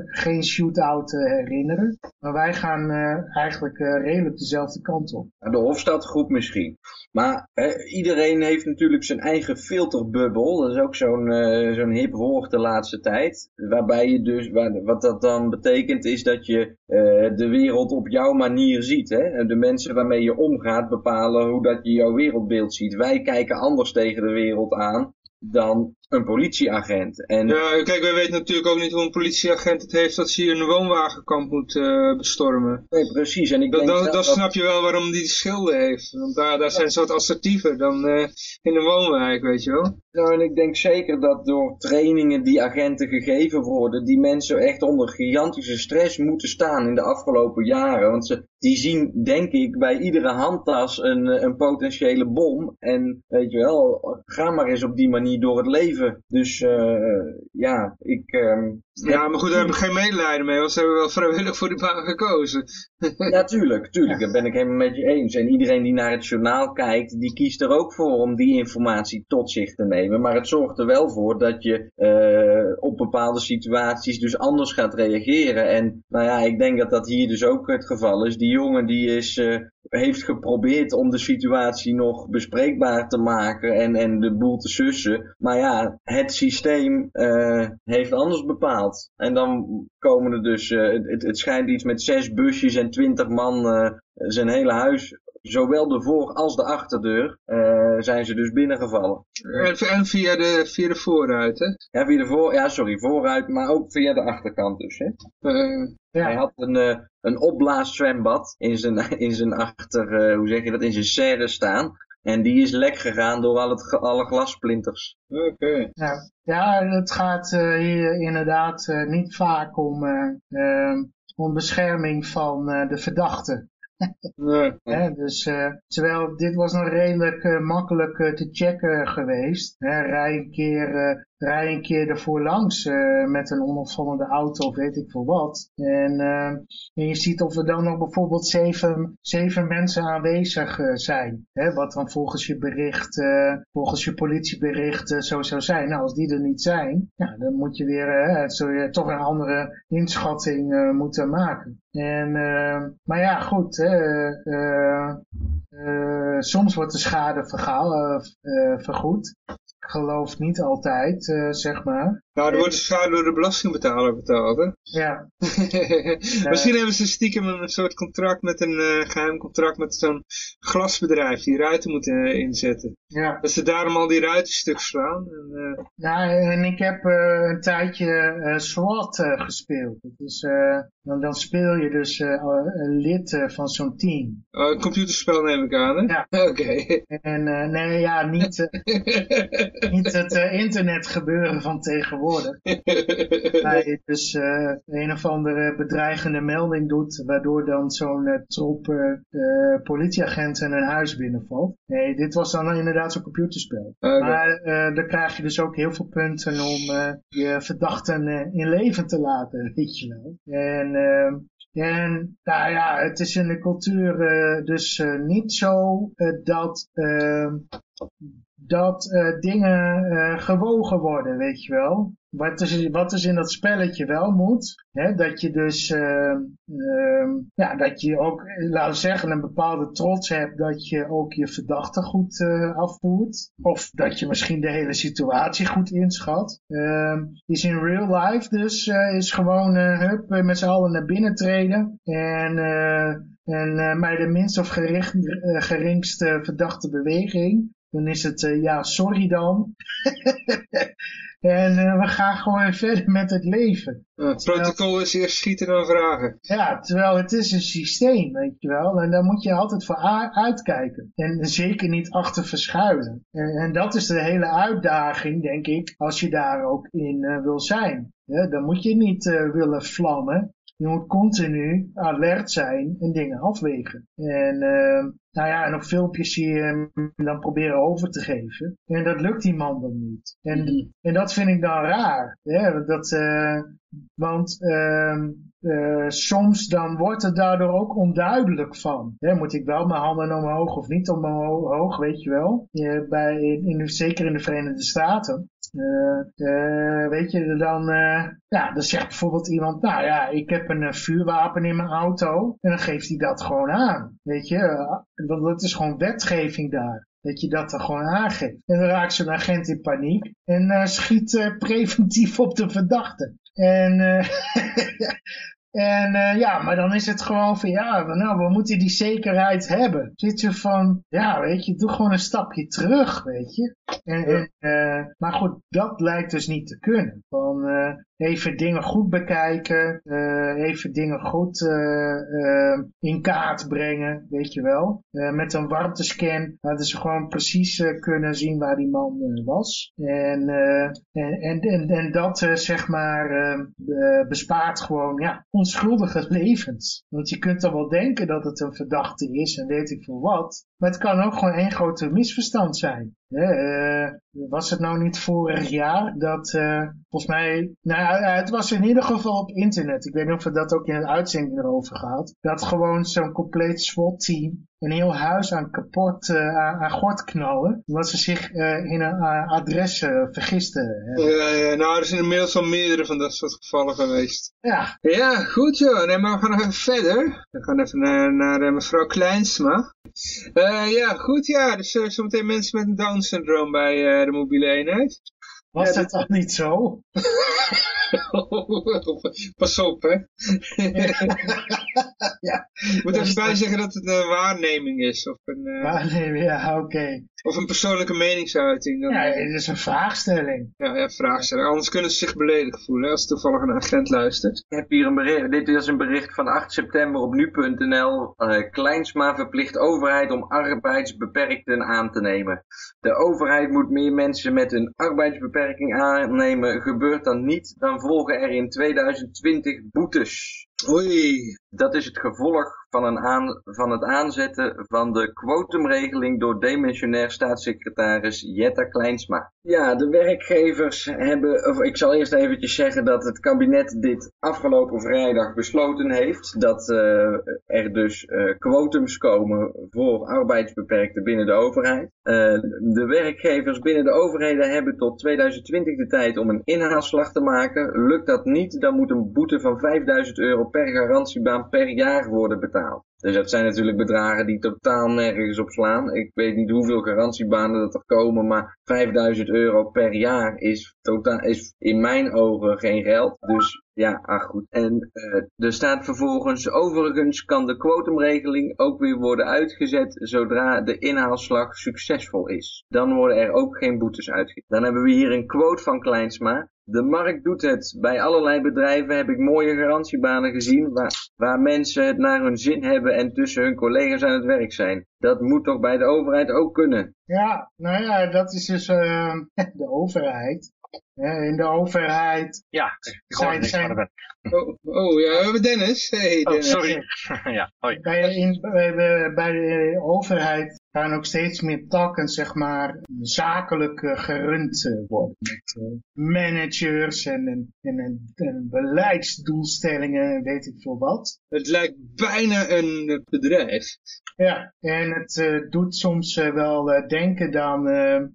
geen shootout herinneren. Maar wij gaan eigenlijk redelijk dezelfde kant op. De Hofstadgroep misschien. Maar iedereen heeft natuurlijk zijn eigen filterbubbel. Dat is ook zo'n zo'n hip woord de laatste tijd. Waarbij je dus, wat dat dan betekent is dat je de wereld op jouw manier ziet. Hè? De mensen waarmee je omgaat bepalen hoe dat je jouw wereldbeeld ziet. Wij kijken anders tegen de wereld aan dan een politieagent. En... Ja, kijk, wij weten natuurlijk ook niet hoe een politieagent het heeft dat hij een woonwagenkamp moet uh, bestormen. Nee, precies. En ik denk dan dat... snap je wel waarom die schilden heeft. Want daar, daar zijn ze wat assertiever dan uh, in een woonwijk, weet je wel. Nou, en ik denk zeker dat door trainingen die agenten gegeven worden, die mensen echt onder gigantische stress moeten staan in de afgelopen jaren. Want ze, die zien, denk ik, bij iedere handtas een, een potentiële bom. En weet je wel, ga maar eens op die manier door het leven dus uh, ja, ik... Um, ja, maar goed, daar heb ik geen medelijden mee, want ze hebben wel vrijwillig voor die baan gekozen. ja, tuurlijk, tuurlijk, dat ben ik helemaal met je eens. En iedereen die naar het journaal kijkt, die kiest er ook voor om die informatie tot zich te nemen. Maar het zorgt er wel voor dat je uh, op bepaalde situaties dus anders gaat reageren. En nou ja, ik denk dat dat hier dus ook het geval is. Die jongen die is... Uh, heeft geprobeerd om de situatie nog bespreekbaar te maken en, en de boel te sussen. Maar ja, het systeem uh, heeft anders bepaald. En dan komen er dus, uh, het, het schijnt iets met zes busjes en twintig man uh, zijn hele huis zowel de voor- als de achterdeur eh, zijn ze dus binnengevallen. En, via, de, via de voorruit, hè? Ja, via de voor, ja, sorry, vooruit, maar ook via de achterkant dus. Hè? Eh, Hij Ja, had een, eh een opblaaszwembad in zijn, in zijn achter, eh, hoe zeg je dat, in zijn serre staan. En die is lek gegaan door al het, alle glasplinters. Oké. ja. ja het gaat eh, hier inderdaad eh, niet vaak om, om bescherming van eh, de verdachte. Nee. Dus, eh, terwijl dit was nog redelijk eh, makkelijk eh, te checken geweest. Hè, rij, een keer, rij een keer ervoor langs eh, met een onopvallende auto of weet ik veel wat. En, eh, en je ziet of er dan nog bijvoorbeeld zeven, zeven mensen aanwezig eh, zijn. Hè, wat dan volgens je bericht, volgens je politiebericht eh, zo zou zijn. Nou, als die er niet zijn, ja, dan moet je weer zul je toch een andere inschatting moeten maken. En, maar ja, goed, soms wordt de schade vergaal, vergoed. Geloof niet altijd, eh, zeg maar. Nou, er wordt de schade door de belastingbetaler betaald, hè? Ja, Misschien hebben ze stiekem een soort contract met een eh, geheim contract met zo'n glasbedrijf die ruiten moeten eh, inzetten. ja. Dat ze daarom al die ruiten stuk slaan. En, eh, Nou, en ik heb eh, een tijdje eh, SWAT eh, gespeeld. Dus, eh, dan, dan speel je dus eh, een lid eh, van zo'n team. oh, een computerspel neem ik aan, hè? Ja. Oké. En eh, nee, ja, niet, eh, niet het eh, internet gebeuren van tegenwoordig. hij dus eh, een of andere bedreigende melding doet, waardoor dan zo'n eh, troep eh, politieagenten een huis binnenvalt. Nee, dit was dan inderdaad zo'n computerspel. Maar dan krijg je dus ook heel veel punten om je verdachten in leven te laten, weet je wel. En, en nou ja, het is in de cultuur dus niet zo dat... dat eh, dingen eh, gewogen worden, weet je wel. Wat dus in dat spelletje wel moet, hè, dat je dus, eh, ehm, ja, dat je ook, laten we zeggen, een bepaalde trots hebt dat je ook je verdachte goed eh, afvoert. Of dat je misschien de hele situatie goed inschat. Ehm, is in real life dus, is gewoon, hup, met z'n allen naar binnen treden. En, en de minst of geringste verdachte beweging, dan is het, eh, ja, sorry dan. en eh, we gaan gewoon verder met het leven. Het protocol is eerst schieten dan vragen. Ja, terwijl het is een systeem, weet je wel. En daar moet je altijd voor uitkijken. En zeker niet achter verschuilen. En, en dat is de hele uitdaging, denk ik, als je daar ook in eh, wil zijn. Ja, dan moet je niet willen vlammen. Je moet continu alert zijn en dingen afwegen. En eh, nou ja, en op filmpjes zie je hem dan proberen over te geven. En dat lukt die man dan niet. En, en dat vind ik dan raar. Hè? Dat, eh, want ehm, eh, soms dan wordt het daardoor ook onduidelijk van. Hè, moet ik wel mijn handen omhoog of niet omhoog, weet je wel. Bij, in, in, zeker in de Verenigde Staten. Eh, eh, weet je, dan, eh, ja, dan zegt bijvoorbeeld iemand, nou ja, ik heb een vuurwapen in mijn auto. En dan geeft hij dat gewoon aan. Weet je, want dat is gewoon wetgeving daar. Dat je dat er gewoon aangeeft. En dan raakt zo'n agent in paniek en schiet preventief op de verdachte. En, en eh, ja, maar dan is het gewoon van ja, nou, we moeten die zekerheid hebben. Zit je van, ja, weet je, doe gewoon een stapje terug, weet je. En, en, eh, maar goed, dat lijkt dus niet te kunnen. Van eh, even dingen goed bekijken, eh, even dingen goed eh, eh, in kaart brengen, weet je wel. Met een warmtescan hadden ze gewoon precies kunnen zien waar die man was. En, en, en, en, dat zeg maar bespaart gewoon ja, onschuldige levens. Want je kunt dan wel denken dat het een verdachte is en weet ik veel wat. Maar het kan ook gewoon één grote misverstand zijn. Eh, was het nou niet vorig jaar dat, eh, volgens mij, nou ja, het was in ieder geval op internet. Ik weet niet of we dat ook in het uitzending erover gehad. Dat gewoon zo'n compleet SWAT-team een heel huis aan kapot, eh, aan, aan gort knallen. Omdat ze zich eh, in een eh, adres vergisten. Ja, ja, nou, er zijn inmiddels al meerdere van dat soort gevallen geweest. Ja, Ja, goed joh. Nee, maar we gaan nog even verder. We gaan even naar, naar mevrouw Kleinsma. Ja, goed ja. Dus uh, zometeen mensen met een Down-syndroom bij uh, de mobiele eenheid. was Ja, dat dit- dan niet zo? Pas op, hè. ja. Ik moet even bij zeggen dat het een waarneming is. Of een, uh, waarneming, ja, oké. Of een persoonlijke meningsuiting. Dan, ja, het is een vraagstelling. Ja, ja, vraagstelling. Anders kunnen ze zich beledigd voelen als toevallig een agent luistert. Ik heb hier een bericht. Dit is een bericht van 8 september op nu.nl. Uh, Kleinsma verplicht overheid om arbeidsbeperkten aan te nemen. De overheid moet meer mensen met een arbeidsbeperking aannemen. Gebeurt dan niet, dan volgen er in 2020 boetes. Oei. Dat is het gevolg van, een van het aanzetten van de quotumregeling door demissionair staatssecretaris Jetta Kleinsma. Ja, de werkgevers hebben, ik zal eerst eventjes zeggen dat het kabinet dit afgelopen vrijdag besloten heeft. Dat uh, er dus quotums komen voor arbeidsbeperkten binnen de overheid. Uh, de werkgevers binnen de overheden hebben tot 2020 de tijd om een inhaalslag te maken. Lukt dat niet, dan moet een boete van 5000 euro per garantiebaan per jaar worden betaald. south Dus dat zijn natuurlijk bedragen die totaal nergens op slaan. Ik weet niet hoeveel garantiebanen dat er komen, maar 5000 euro per jaar is, totaal, is in mijn ogen geen geld. Dus ja, ach goed. En uh, er staat vervolgens, overigens kan de quotumregeling ook weer worden uitgezet zodra de inhaalslag succesvol is. Dan worden er ook geen boetes uitgezet. Dan hebben we hier een quote van Kleinsma. De markt doet het. Bij allerlei bedrijven heb ik mooie garantiebanen gezien waar mensen het naar hun zin hebben en tussen hun collega's aan het werk zijn. Dat moet toch bij de overheid ook kunnen? Ja, nou ja, dat is dus uh, de overheid. in de overheid. Ja, zijn... de Oh, oh, ja, we hebben Dennis. Hey, oh, sorry. ja, hoi. Bij, in, bij, bij de overheid gaan ook steeds meer takken, zeg maar, zakelijk uh, gerund uh, worden. Met uh, managers en, en, en, en beleidsdoelstellingen, weet ik veel wat. Het lijkt bijna een bedrijf. Ja, en het doet soms wel denken dan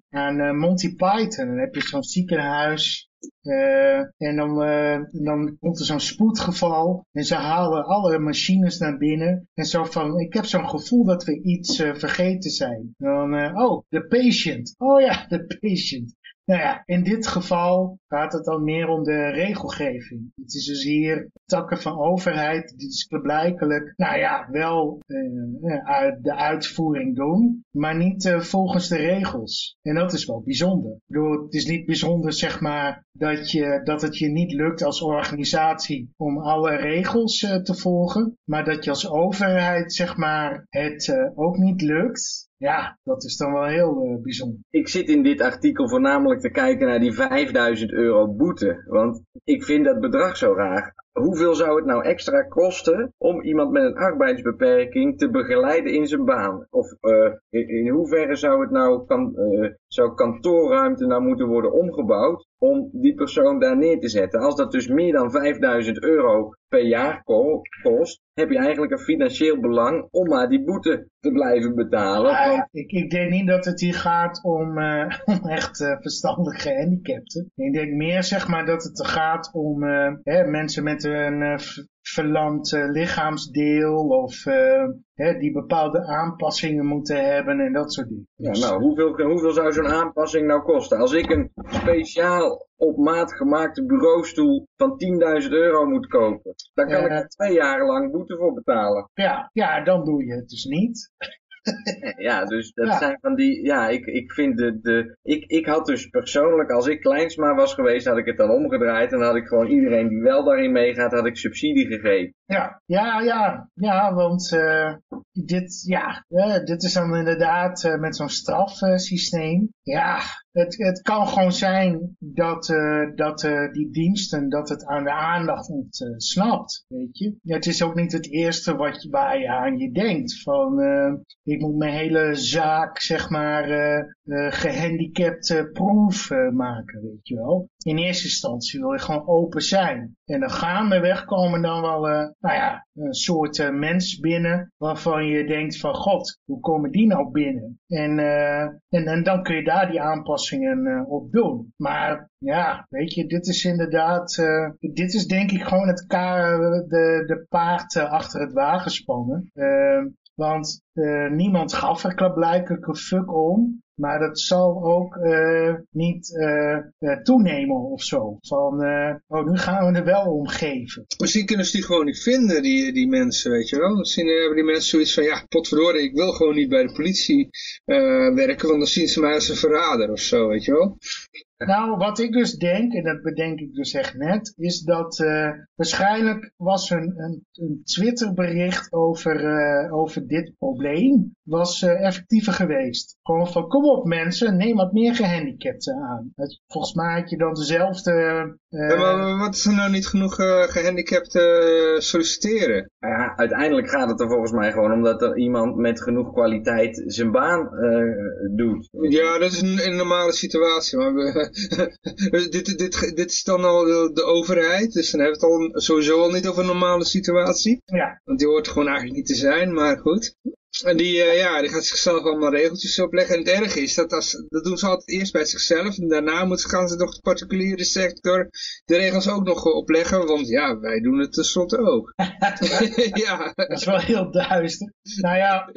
aan Monty Python. Dan heb je zo'n ziekenhuis uh, en dan, uh, dan komt er zo'n spoedgeval en ze halen alle machines naar binnen. En zo van, ik heb zo'n gevoel dat we iets uh, vergeten zijn. Dan, oh, de patient. Oh ja, de patient. Nou ja, in dit geval gaat het dan meer om de regelgeving. Het is dus hier takken van overheid die dus blijkelijk, nou ja, wel uh, de uitvoering doen, maar niet uh, volgens de regels. En dat is wel bijzonder. Ik bedoel, het is niet bijzonder, zeg maar, dat, je, dat het je niet lukt als organisatie om alle regels te volgen, maar dat je als overheid, zeg maar, het ook niet lukt ja, dat is dan wel heel uh, bijzonder. Ik zit in dit artikel voornamelijk te kijken naar die 5000 euro boete. Want ik vind dat bedrag zo raar. Hoeveel zou het nou extra kosten om iemand met een arbeidsbeperking te begeleiden in zijn baan? Of uh, in, hoeverre zou het nou kan, uh, zou kantoorruimte nou moeten worden omgebouwd om die persoon daar neer te zetten? Als dat dus meer dan 5000 euro per jaar kost, heb je eigenlijk een financieel belang om maar die boete te blijven betalen. Want... ik, ik, denk niet dat het hier gaat om, uh, om echt verstandige gehandicapten. Ik denk meer zeg maar dat het gaat om hè, mensen met een verlamd lichaamsdeel of hè, die bepaalde aanpassingen moeten hebben en dat soort dingen. Ja, nou, hoeveel, hoeveel zou zo'n aanpassing nou kosten? Als ik een speciaal op maat gemaakte bureaustoel van 10.000 euro moet kopen, dan kan ik er twee jaar lang boete voor betalen. Ja, ja, dan doe je het dus niet. ja, dus dat zijn van die, ja, ik, ik vind de, de ik, ik had dus persoonlijk, als ik Kleinsma was geweest, had ik het dan omgedraaid en had ik gewoon iedereen die wel daarin meegaat, had ik subsidie gegeven. Ja, ja, ja, ja, want uh, dit, ja, uh, dit is dan inderdaad uh, met zo'n strafsysteem. ja, het, kan gewoon zijn dat, dat die diensten, dat het aan de aandacht ontsnapt, weet je. Ja, het is ook niet het eerste wat je, waar je aan je denkt, van ik moet mijn hele zaak, zeg maar, gehandicapt proof maken, weet je wel. In eerste instantie wil je gewoon open zijn. En dan gaandeweg komen dan wel nou ja, een soort uh, mens binnen waarvan je denkt van god, hoe komen die nou binnen? En, uh, en, dan kun je daar die aanpassingen op doen. Maar ja, weet je, dit is inderdaad, dit is denk ik gewoon het de, de paard achter het wagen spannen. want niemand gaf er blijkelijk een fuck om maar dat zal ook uh, niet uh, toenemen of zo. Van, oh, nu gaan we er wel om geven. Misschien kunnen ze die gewoon niet vinden, die, die mensen, weet je wel. Misschien hebben die mensen zoiets van, ja, potverdorie, ik wil gewoon niet bij de politie werken, want dan zien ze mij als een verrader of zo, weet je wel. Nou, wat ik dus denk, en dat bedenk ik dus echt net, is dat uh, waarschijnlijk was een, een, een Twitterbericht over, uh, over dit probleem was uh, effectiever geweest. Gewoon van, kom op mensen, neem wat meer gehandicapten aan. Het, volgens mij had je dan dezelfde... Ja, maar wat is er nou niet genoeg gehandicapten solliciteren? Ja, uiteindelijk gaat het er volgens mij gewoon om dat er iemand met genoeg kwaliteit zijn baan doet. Ja, dat is een, een normale situatie, maar we, dit, dit, dit is dan al de, de, overheid, dus dan hebben we het al sowieso al niet over een normale situatie. Ja. Want die hoort gewoon eigenlijk niet te zijn, maar goed. En die, uh, ja, die gaat zichzelf allemaal regeltjes opleggen. En het erge is, dat, als, dat doen ze altijd eerst bij zichzelf. En daarna moeten, gaan ze nog de particuliere sector de regels ook nog opleggen. Want ja, wij doen het tenslotte ook. ja. Dat is wel heel duister. Nou ja.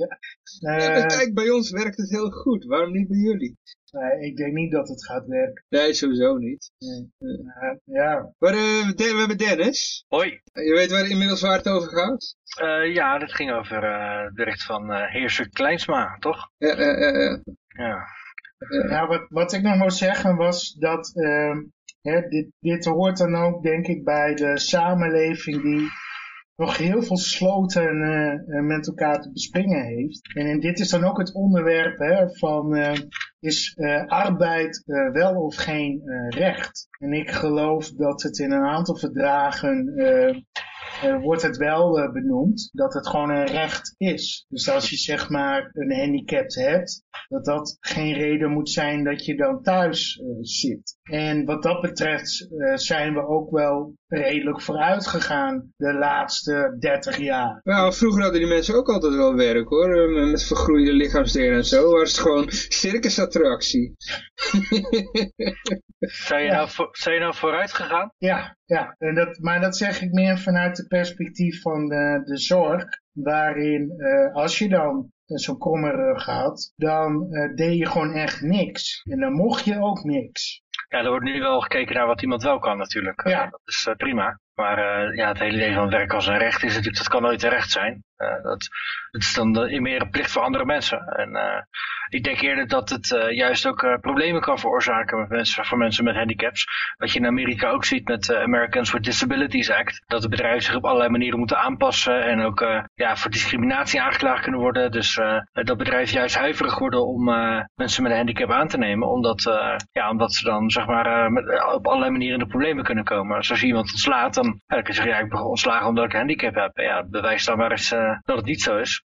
Uh, kijk, bij ons werkt het heel goed. Waarom niet bij jullie? Nee, ik denk niet dat het gaat werken. Nee, sowieso niet. Nee. Uh, ja. Maar uh, we hebben Dennis. Hoi. Je weet waar inmiddels waar het over gaat? Uh, ja, dat ging over het bericht van heerser Kleinsma, toch? Ja, ja, ja. ja. ja wat, wat ik nog moet zeggen was dat ehm, hè, dit, dit hoort dan ook, denk ik, bij de samenleving die nog heel veel sloten uh, met elkaar te bespringen heeft. En, en, dit is dan ook het onderwerp hè, van uh, is uh, arbeid wel of geen recht? En ik geloof dat het in een aantal verdragen wordt het wel benoemd dat het gewoon een recht is. Dus als je zeg maar een handicap hebt, dat dat geen reden moet zijn dat je dan thuis zit. En wat dat betreft zijn we ook wel redelijk vooruit gegaan de laatste 30 jaar. Nou, vroeger hadden die mensen ook altijd wel werk hoor, eh, met vergroeide lichaamsdelen en zo. Was het gewoon circusattractie. zijn, je nou voor, zijn je nou vooruit gegaan? Ja, ja. En dat, maar dat zeg ik meer vanuit het perspectief van de, de zorg. Waarin uh, als je dan zo'n kromme rug had, dan uh, deed je gewoon echt niks. En dan mocht je ook niks. Ja, er wordt nu wel gekeken naar wat iemand wel kan natuurlijk. Ja. dat is uh, prima. Maar uh, ja, het hele idee van werk als een recht is natuurlijk, dat kan nooit een recht zijn. Uh, dat, dat is dan de, meer een plicht voor andere mensen. En uh, ik denk eerder dat het juist ook problemen kan veroorzaken met mensen, voor mensen met handicaps. Wat je in Amerika ook ziet met de Americans with Disabilities Act. Dat de bedrijven zich op allerlei manieren moeten aanpassen en ook ja, voor discriminatie aangeklaagd kunnen worden. Dus dat bedrijven juist huiverig worden om mensen met een handicap aan te nemen. Omdat, ja, omdat ze dan zeg maar op allerlei manieren in de problemen kunnen komen. Dus als je iemand ontslaat, dan ja, dan kun je zeggen, ik ontslagen omdat ik een handicap heb. Bewijs dan maar eens dat het niet zo is.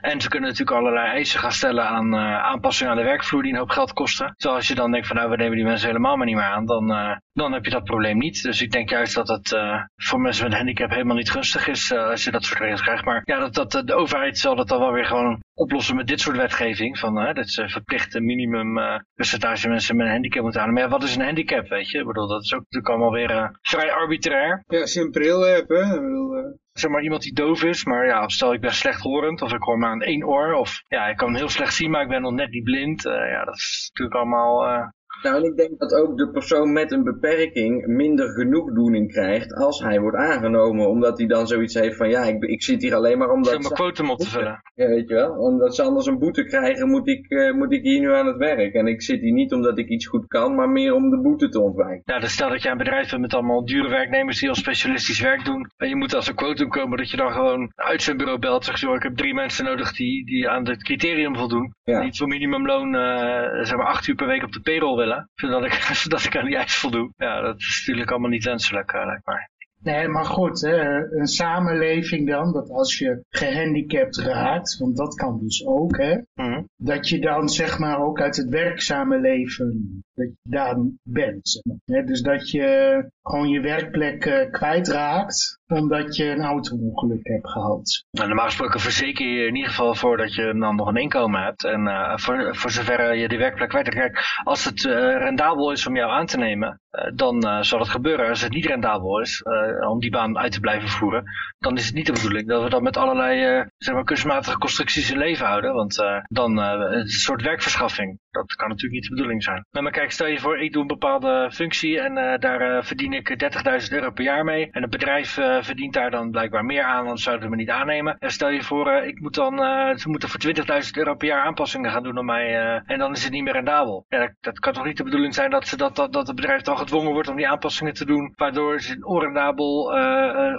En ze kunnen natuurlijk allerlei eisen gaan stellen aan uh, aanpassingen aan de werkvloer die een hoop geld kosten. Zoals je dan denkt van nou, we nemen die mensen helemaal maar niet meer aan. Dan, uh, dan heb je dat probleem niet. Dus ik denk juist dat het voor mensen met een handicap helemaal niet gunstig is als je dat soort regels krijgt. Maar ja, dat, dat, de overheid zal dat dan wel weer gewoon oplossen met dit soort wetgeving. Van, uh, dat ze verplichte minimum uh, percentage mensen met een handicap moeten halen. Maar ja, wat is een handicap, weet je? Ik bedoel, dat is ook natuurlijk allemaal weer uh, vrij arbitrair. Ja, als je een bril hebt, hè. Bedoel, zeg maar iemand die doof is, maar ja, stel ik ben slechthorend of ik hoor maar aan één oor. Of ja, ik kan heel slecht zien, maar ik ben nog net niet blind. ja, dat is natuurlijk allemaal nou, en ik denk dat ook de persoon met een beperking minder genoegdoening krijgt als hij wordt aangenomen. Omdat hij dan zoiets heeft van, ja, ik, ik zit hier alleen maar omdat... Om mijn quotum op te vullen. Ja, weet je wel. Omdat ze anders een boete krijgen, moet ik, uh, moet ik hier nu aan het werk. En ik zit hier niet omdat ik iets goed kan, maar meer om de boete te ontwijken. Ja, dus stel dat jij een bedrijf hebt met allemaal dure werknemers die al specialistisch werk doen. En je moet als een quotum komen dat je dan gewoon uit zijn bureau belt. Zegt, joh, ik heb drie mensen nodig die, die aan het criterium voldoen. Ja. Niet voor minimumloon, uh, zeg maar acht uur per week op de payroll willen. Zodat ik zodat ik aan die eis voldoe. Ja, dat is natuurlijk allemaal niet wenselijk, uh, lijkt mij. Nee, maar goed, hè, een samenleving dan, dat als je gehandicapt raakt, want dat kan dus ook, hè, mm -hmm. dat je dan zeg maar ook uit het werkzame leven dat je daar bent. Dus dat je gewoon je werkplek eh, kwijtraakt omdat je een auto-ongeluk hebt gehad. Nou, normaal gesproken verzeker je in ieder geval voor dat je dan nog een inkomen hebt. En uh, voor, voor zover je die werkplek kwijtraakt. Als het uh, rendabel is om jou aan te nemen, uh, dan zal het gebeuren. Als het niet rendabel is om die baan uit te blijven voeren, dan is het niet de bedoeling dat we dat met allerlei kunstmatige constructies in leven houden. Want dan is een soort werkverschaffing. Dat kan natuurlijk niet de bedoeling zijn. Maar, maar kijk, stel je voor, ik doe een bepaalde functie en daar verdien ik 30.000 euro per jaar mee. En het bedrijf verdient daar dan blijkbaar meer aan, anders zouden we me niet aannemen. En stel je voor, uh, ik moet dan, uh, ze moeten voor 20.000 euro per jaar aanpassingen gaan doen aan mij uh, en dan is het niet meer rendabel. Ja, dat, dat, kan toch niet de bedoeling zijn dat, ze dat, dat, dat het bedrijf dan gedwongen wordt om die aanpassingen te doen, waardoor ze een onrendabel,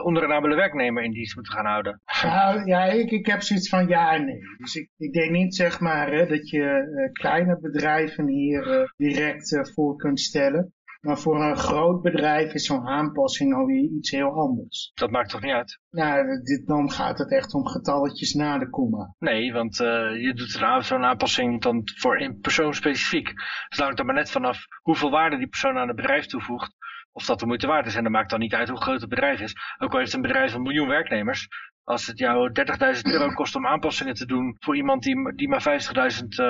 onrendabele werknemer in dienst moeten gaan houden. Nou, ja, ik, ik heb zoiets van ja en nee. Dus ik, ik denk niet zeg maar hè, dat je kleine bedrijven hier direct voor kunt stellen. Maar voor een groot bedrijf is zo'n aanpassing alweer iets heel anders. Dat maakt toch niet uit? Nou, dit, dan gaat het echt om getalletjes na de komma. Nee, want uh, je doet zo'n aanpassing dan voor een persoon specifiek. Dus hangt er maar net vanaf hoeveel waarde die persoon aan het bedrijf toevoegt. Of dat de moeite waard is. En dat maakt dan niet uit hoe groot het bedrijf is. Ook al heeft een bedrijf van een miljoen werknemers. Als het jou 30.000 euro kost om aanpassingen te doen voor iemand die, die maar 50.000 uh,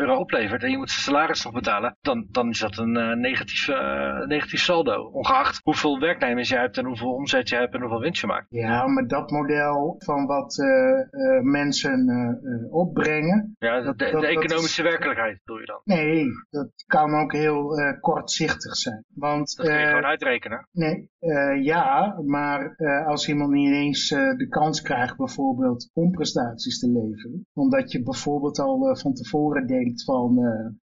euro oplevert en je moet zijn salaris nog betalen, dan, dan is dat een uh, negatief, uh, negatief saldo. Ongeacht hoeveel werknemers je hebt en hoeveel omzet je hebt en hoeveel winst je maakt. Ja, maar dat model van wat mensen opbrengen. Ja, de, de, economische werkelijkheid bedoel je dan? Nee, dat kan ook heel kortzichtig zijn. Want, dat kun je gewoon uitrekenen. Nee, ja, maar als iemand niet eens de kans krijgt bijvoorbeeld om prestaties te leveren. Omdat je bijvoorbeeld al uh, van tevoren denkt van,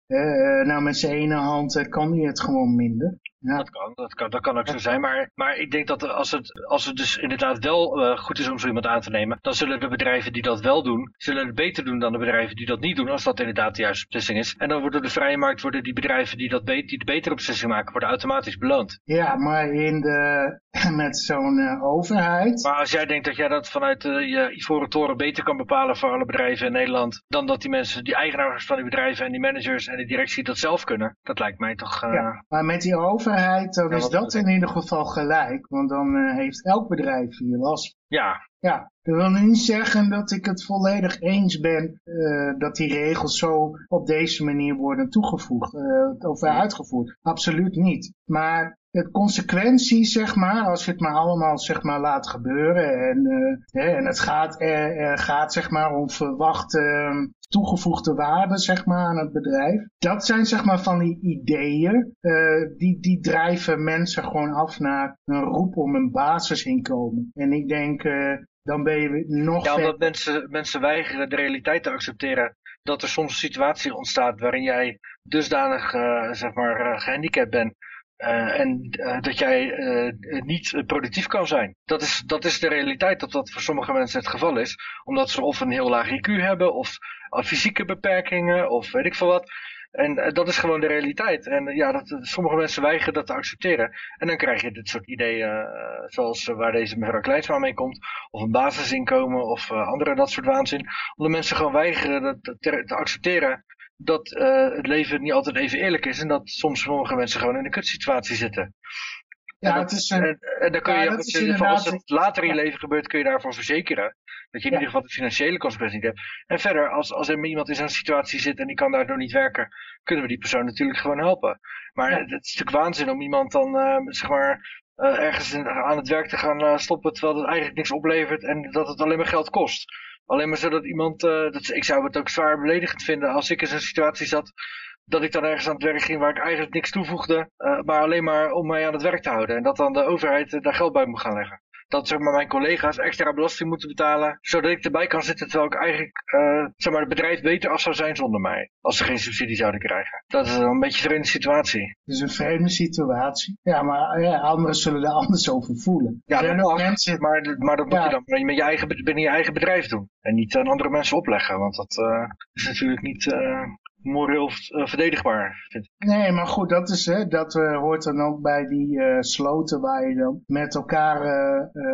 uh, nou met zijn ene hand kan hij het gewoon minder. Ja. Dat kan, dat kan, dat kan ook zo zijn. Maar, maar ik denk dat als het, als het dus inderdaad wel uh, goed is om zo iemand aan te nemen, dan zullen de bedrijven die dat wel doen, zullen het beter doen dan de bedrijven die dat niet doen, als dat inderdaad de juiste beslissing is. En dan worden de vrije markt, worden die bedrijven die, dat die de betere beslissing maken, worden automatisch beloond. Ja, maar in de, met zo'n uh, overheid. Maar als jij denkt dat jij dat vanuit uh, je Ivoren Toren beter kan bepalen voor alle bedrijven in Nederland, dan dat die mensen, die eigenaars van die bedrijven en die managers en de directie dat zelf kunnen, dat lijkt mij toch... Ja, maar met die overheid dan is dat in ieder geval gelijk. Want dan uh, heeft elk bedrijf hier last Ja. Ja, dat wil niet zeggen dat ik het volledig eens ben uh, dat die regels zo op deze manier worden toegevoegd uh, of uitgevoerd. Absoluut niet. Maar de consequenties, zeg maar, als je het maar allemaal zeg maar, laat gebeuren en, uh, en het gaat, er, er, gaat zeg maar, om verwachte uh, toegevoegde waarde zeg maar, aan het bedrijf. Dat zijn zeg maar, van die ideeën, uh, die, die drijven mensen gewoon af naar een roep om een basisinkomen. En ik denk, dan ben je nog... Ja, omdat mensen, mensen weigeren de realiteit te accepteren dat er soms een situatie ontstaat waarin jij dusdanig zeg maar, gehandicapt bent uh, en uh, dat jij uh, niet productief kan zijn. Dat is, dat is de realiteit dat dat voor sommige mensen het geval is. Omdat ze of een heel laag IQ hebben, of fysieke beperkingen, of weet ik veel wat. En dat is gewoon de realiteit. En ja, dat, sommige mensen weigeren dat te accepteren. En dan krijg je dit soort ideeën, zoals waar deze mevrouw Kleinsma mee komt. Of een basisinkomen, of andere dat soort waanzin. Omdat mensen gewoon weigeren dat te, te accepteren dat uh, het leven niet altijd even eerlijk is en dat soms sommige mensen gewoon in een kutsituatie zitten. Ja, het is een, en, en dan kun je, als, je als het later in je leven gebeurt, kun je daarvoor verzekeren. Dat je in ieder geval de financiële consequenties niet hebt. En verder, als, als er iemand in zo'n situatie zit en die kan daardoor niet werken, kunnen we die persoon natuurlijk gewoon helpen. Maar het is natuurlijk waanzin om iemand dan, uh, zeg maar, uh, ergens aan het werk te gaan stoppen terwijl het eigenlijk niks oplevert en dat het alleen maar geld kost. Alleen maar zodat iemand, uh, dat, ik zou het ook zwaar beledigend vinden als ik in zo'n situatie zat, dat ik dan ergens aan het werk ging waar ik eigenlijk niks toevoegde, uh, maar alleen maar om mij aan het werk te houden. En dat dan de overheid uh, daar geld bij moet gaan leggen dat zeg maar, mijn collega's extra belasting moeten betalen, zodat ik erbij kan zitten terwijl ik eigenlijk uh, zeg maar, het bedrijf beter af zou zijn zonder mij, als ze geen subsidie zouden krijgen. Dat is een beetje een vreemde situatie. Het is een vreemde situatie. Ja, maar ja, anderen zullen er anders over voelen. Ja, dat mag, mensen... maar, maar dat moet je dan met je eigen, binnen je eigen bedrijf doen. En niet aan andere mensen opleggen, want dat uh, is natuurlijk niet... Uh, moreel uh, verdedigbaar, vind ik. Nee, maar goed, dat, is, hè, dat uh, hoort dan ook bij die uh, sloten waar je dan met elkaar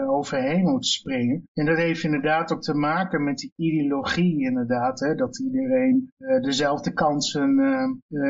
overheen moet springen. En dat heeft inderdaad ook te maken met die ideologie inderdaad, hè, dat iedereen dezelfde kansen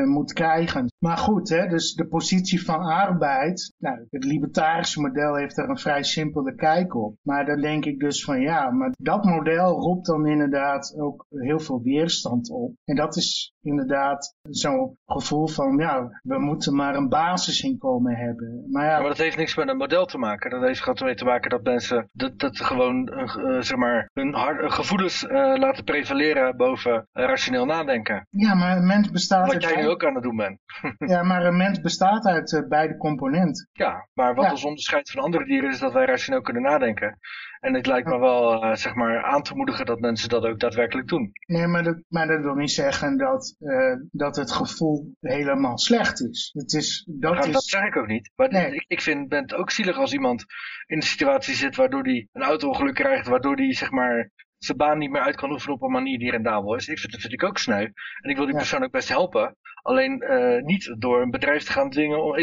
moet krijgen. Maar goed, hè, dus de positie van arbeid, nou, het libertarische model heeft er een vrij simpele kijk op. Maar dan denk ik dus van ja, maar dat model roept dan inderdaad ook heel veel weerstand op. En dat is inderdaad zo'n gevoel van, ja, we moeten maar een basisinkomen hebben. Maar, ja, maar dat heeft niks met een model te maken. Dat heeft gewoon mee te maken dat mensen dat, dat gewoon, uh, zeg maar, hun hart, gevoelens uh, laten prevaleren boven rationeel nadenken. Ja, maar een mens bestaat Wat jij nu ook aan het doen bent. ja, maar een mens bestaat uit beide componenten. Ja, maar wat ja. ons onderscheidt van andere dieren is dat wij rationeel kunnen nadenken. En het lijkt me wel, uh, zeg maar, aan te moedigen dat mensen dat ook daadwerkelijk doen. Nee, maar dat, maar dat wil niet zeggen dat, uh, dat het gevoel helemaal slecht is. Het is dat, maar, is... dat zeg ik ook niet. Maar nee. ik, ik vind het ook zielig als iemand in een situatie zit waardoor hij een auto-ongeluk krijgt, waardoor hij, zeg maar, zijn baan niet meer uit kan oefenen op een manier die rendabel is. Ik vind, dat vind ik ook sneu. En ik wil die ja. persoon ook best helpen. Alleen uh, niet door een bedrijf te gaan dwingen om,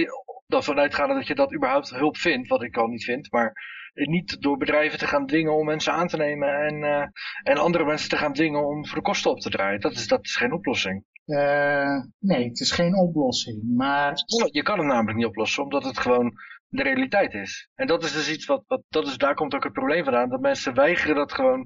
dat vanuit gaan dat je dat überhaupt hulp vindt, wat ik al niet vind. Maar niet door bedrijven te gaan dwingen om mensen aan te nemen en, uh, en andere mensen te gaan dwingen om voor de kosten op te draaien. Dat is, dat is geen oplossing. Uh, nee, het is geen oplossing, maar... Je kan het namelijk niet oplossen, omdat het gewoon de realiteit is. En dat is dus iets wat, wat dat is, daar komt ook het probleem vandaan, dat mensen weigeren dat gewoon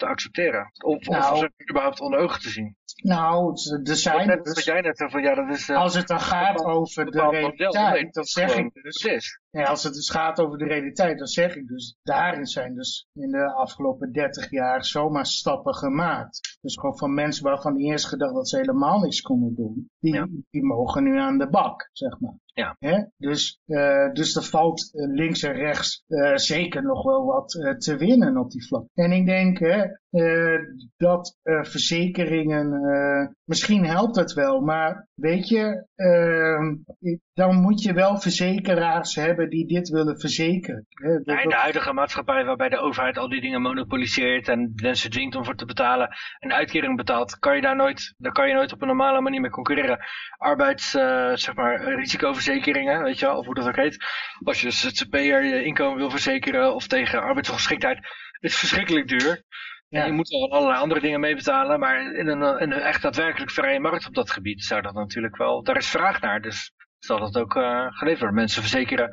te accepteren. Of, nou, of ze überhaupt onder ogen te zien. Nou, er zijn... Net, dus, wat jij net zei, van, ja, dat is, uh, als het dan gaat over de realiteit, dan zeg ik dus... Ja, als het dus gaat over de realiteit, dan zeg ik dus, daarin zijn dus in de afgelopen 30 jaar zomaar stappen gemaakt. Dus gewoon van mensen waarvan eerst gedacht dat ze helemaal niks konden doen, die, ja. die mogen nu aan de bak, zeg maar. Ja. Hè? Dus, uh, dus er valt uh, links en rechts uh, zeker nog wel wat te winnen op die vlak. En ik denk hè, dat verzekeringen, misschien helpt het wel, maar weet je, ehm, dan moet je wel verzekeraars hebben die dit willen verzekeren. Hè? Dat, de huidige maatschappij waarbij de overheid al die dingen monopoliseert en mensen dwingt om voor te betalen en uitkering betaalt, kan je daar nooit, daar kan je nooit op een normale manier mee concurreren. Arbeids, zeg maar, risicoverzekeringen, weet je wel, of hoe dat ook heet. Als je ZZP'er je inkomen wil verzekeren of tegen arbeidsongeschiktheid, is verschrikkelijk duur. Ja. Je moet al allerlei andere dingen mee betalen, maar in een, in een echt daadwerkelijk vrije markt op dat gebied zou dat natuurlijk wel, daar is vraag naar, dus zal dat ook uh, geleverd worden. Mensen verzekeren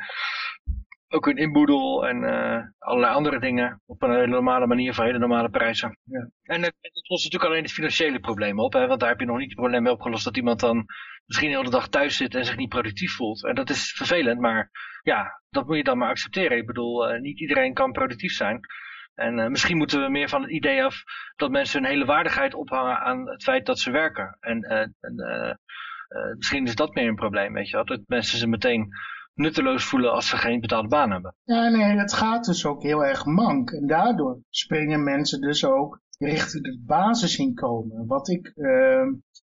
ook hun inboedel en uh, allerlei andere dingen op een hele normale manier voor hele normale prijzen. Ja. En het, het lost natuurlijk alleen het financiële probleem op, hè, want daar heb je nog niet het probleem mee opgelost dat iemand dan misschien de hele dag thuis zit en zich niet productief voelt. En dat is vervelend, maar ja, dat moet je dan maar accepteren. Ik bedoel, uh, niet iedereen kan productief zijn. En uh, misschien moeten we meer van het idee af dat mensen hun hele waardigheid ophangen aan het feit dat ze werken. En, uh, en uh, misschien is dat meer een probleem, weet je. Dat mensen ze meteen nutteloos voelen als ze geen betaalde baan hebben. Ja, nee, het gaat dus ook heel erg mank. En daardoor springen mensen dus ook richting het basisinkomen. Wat ik,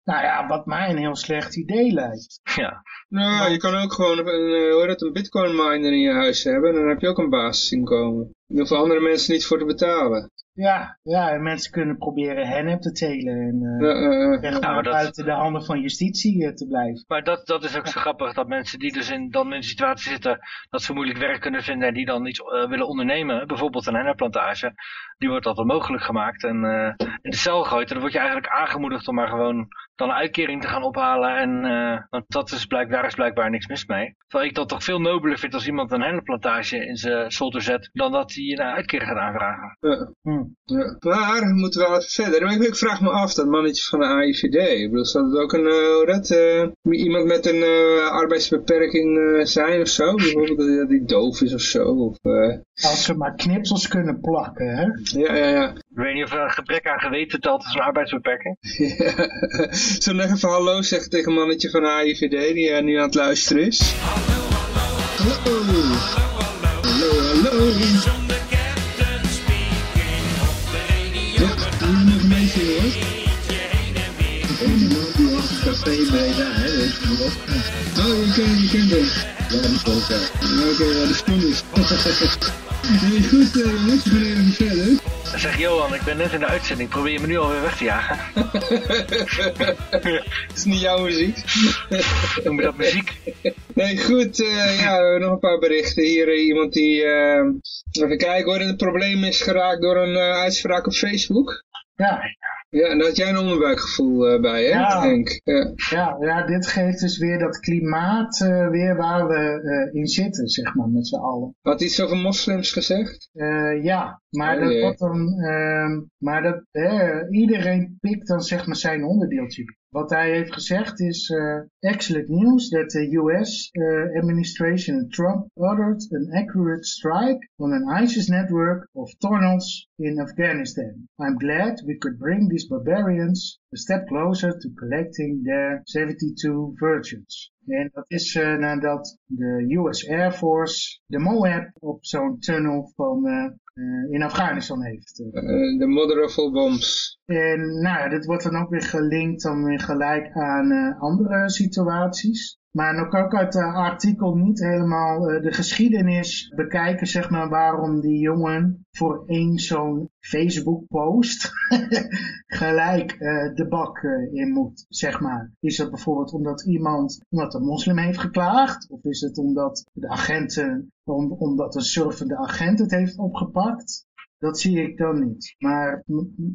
nou ja, wat mij een heel slecht idee lijkt. Ja. Nou, je kan ook gewoon een, hoe dat, een bitcoin miner in je huis hebben. En dan heb je ook een basisinkomen. Er hoeven andere mensen niet voor te betalen. Ja, ja, en mensen kunnen proberen hennep te telen en uh, uh, uh, buiten de handen van justitie te blijven. Maar dat, dat is ook zo grappig, dat mensen die dus in, dan in een situatie zitten dat ze moeilijk werk kunnen vinden en die dan iets willen ondernemen, bijvoorbeeld een hennepplantage, die wordt altijd mogelijk gemaakt en in de cel gegooid. En dan word je eigenlijk aangemoedigd om maar gewoon dan een uitkering te gaan ophalen en want dat is blijk, daar is blijkbaar niks mis mee. Terwijl ik dat toch veel nobeler vind als iemand een hennepplantage in zijn zolder zet, dan dat hij een uitkering gaat aanvragen. Hm. Ja. Maar we moeten wel even verder. Maar ik, ik, vraag me af, dat mannetje van de AIVD. Ik bedoel, zou het ook een, uh, dat, uh, iemand met een uh, arbeidsbeperking zijn of zo? Bijvoorbeeld die doof is of zo. Of, Als ze maar knipsels kunnen plakken, hè? Ja, ja, ja. Ik weet niet of een gebrek aan geweten telt als een arbeidsbeperking. ja. Zullen we even hallo zeggen tegen een mannetje van AIVD die nu aan het luisteren is? Hallo, hallo. Hallo, hallo. hallo, hallo. Café Breda, hè, weet je nog? Oh, je kent, je kent hem. Ja, ja. Oké, okay, ja, de spannend. nee, goed, uh, jongens, we gaan even verder. Zeg Johan, ik ben net in de uitzending. Probeer je me nu alweer weg te jagen? Het is niet jouw muziek. Noem je dat muziek? Nee, goed. eh, ja, we hebben nog een paar berichten. Hier eh, iemand die... eh, even kijken hoor. Het probleem is geraakt door een uitspraak op Facebook. Ja, Ja, en daar had jij een onderbuikgevoel eh, bij, hè? Ja. Henk? Ja. ja, ja, dit geeft dus weer dat klimaat eh, weer waar we eh, in zitten, zeg maar, met z'n allen. Had iets over moslims gezegd? Ja, maar Oh, dat wordt dan, ehm, maar dat, iedereen pikt dan zeg maar zijn onderdeeltje. Wat hij heeft gezegd is eh, excellent news that the US uh, administration and Trump ordered an accurate strike on an ISIS network of tunnels in Afghanistan. I'm glad we could bring these barbarians a step closer to collecting their 72 virgins. En dat is eh, nadat de US Air Force de Moab op zo'n tunnel van, eh, eh, in Afghanistan heeft. eh. Eh, De mother of all bombs. En nou ja, dit wordt dan ook weer gelinkt dan weer gelijk aan eh, andere situaties. Maar dan kan ik uit het artikel niet helemaal eh, de geschiedenis bekijken, zeg maar, waarom die jongen voor één zo'n Facebook post gelijk eh, de bak eh, in moet, zeg maar. Is dat bijvoorbeeld omdat iemand, omdat een moslim heeft geklaagd? Of is het omdat de agenten, om, omdat een surfende agent het heeft opgepakt? Dat zie ik dan niet. Maar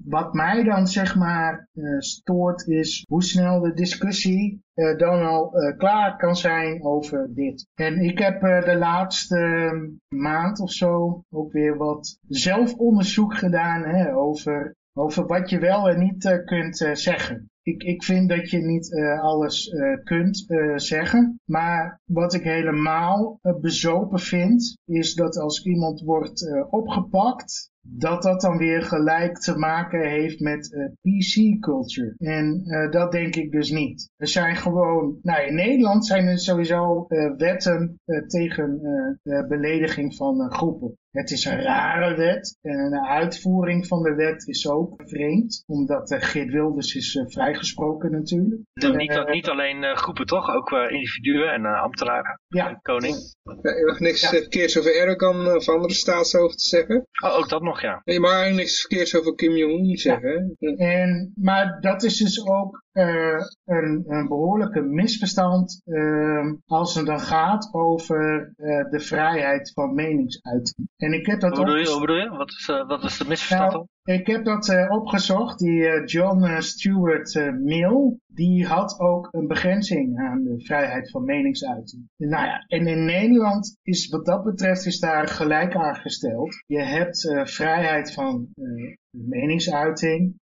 wat mij dan zeg maar eh, stoort is hoe snel de discussie eh, dan al eh, klaar kan zijn over dit. En ik heb de laatste maand of zo ook weer wat zelfonderzoek gedaan hè, over, over wat je wel en niet kunt zeggen. Ik, ik vind dat je niet alles kunt zeggen. Maar wat ik helemaal bezopen vind, is dat als iemand wordt opgepakt, dat dat dan weer gelijk te maken heeft met eh, PC-culture. En eh, dat denk ik dus niet. Er zijn gewoon, nou in Nederland zijn er sowieso eh, wetten eh, tegen eh, de belediging van groepen. Het is een rare wet en de uitvoering van de wet is ook vreemd, omdat eh, Geert Wilders is vrijgesproken natuurlijk. Niet, niet alleen eh, groepen toch, ook eh, individuen en eh, ambtenaren. Ja. En koning. Ja, je mag niks Ja. verkeerds over Erdogan of andere staatshoofden zeggen. Oh, ook dat nog, ja. Je mag eigenlijk niks verkeerds over Kim Jong-un zeggen. Ja. En, maar dat is dus ook eh, een, een behoorlijke misverstand ehm, als het dan gaat over eh, de vrijheid van meningsuiting. En ik heb dat Hoe bedoel je? bedoel je? Wat is, eh, wat is de misverstand Nou, dan? Ik heb dat eh, opgezocht. Die eh, John eh, Stuart Mill, die had ook een begrenzing aan de vrijheid van meningsuiting. Nou ja, en in Nederland is wat dat betreft is daar gelijk aan gesteld. Je hebt vrijheid van meningsuiting,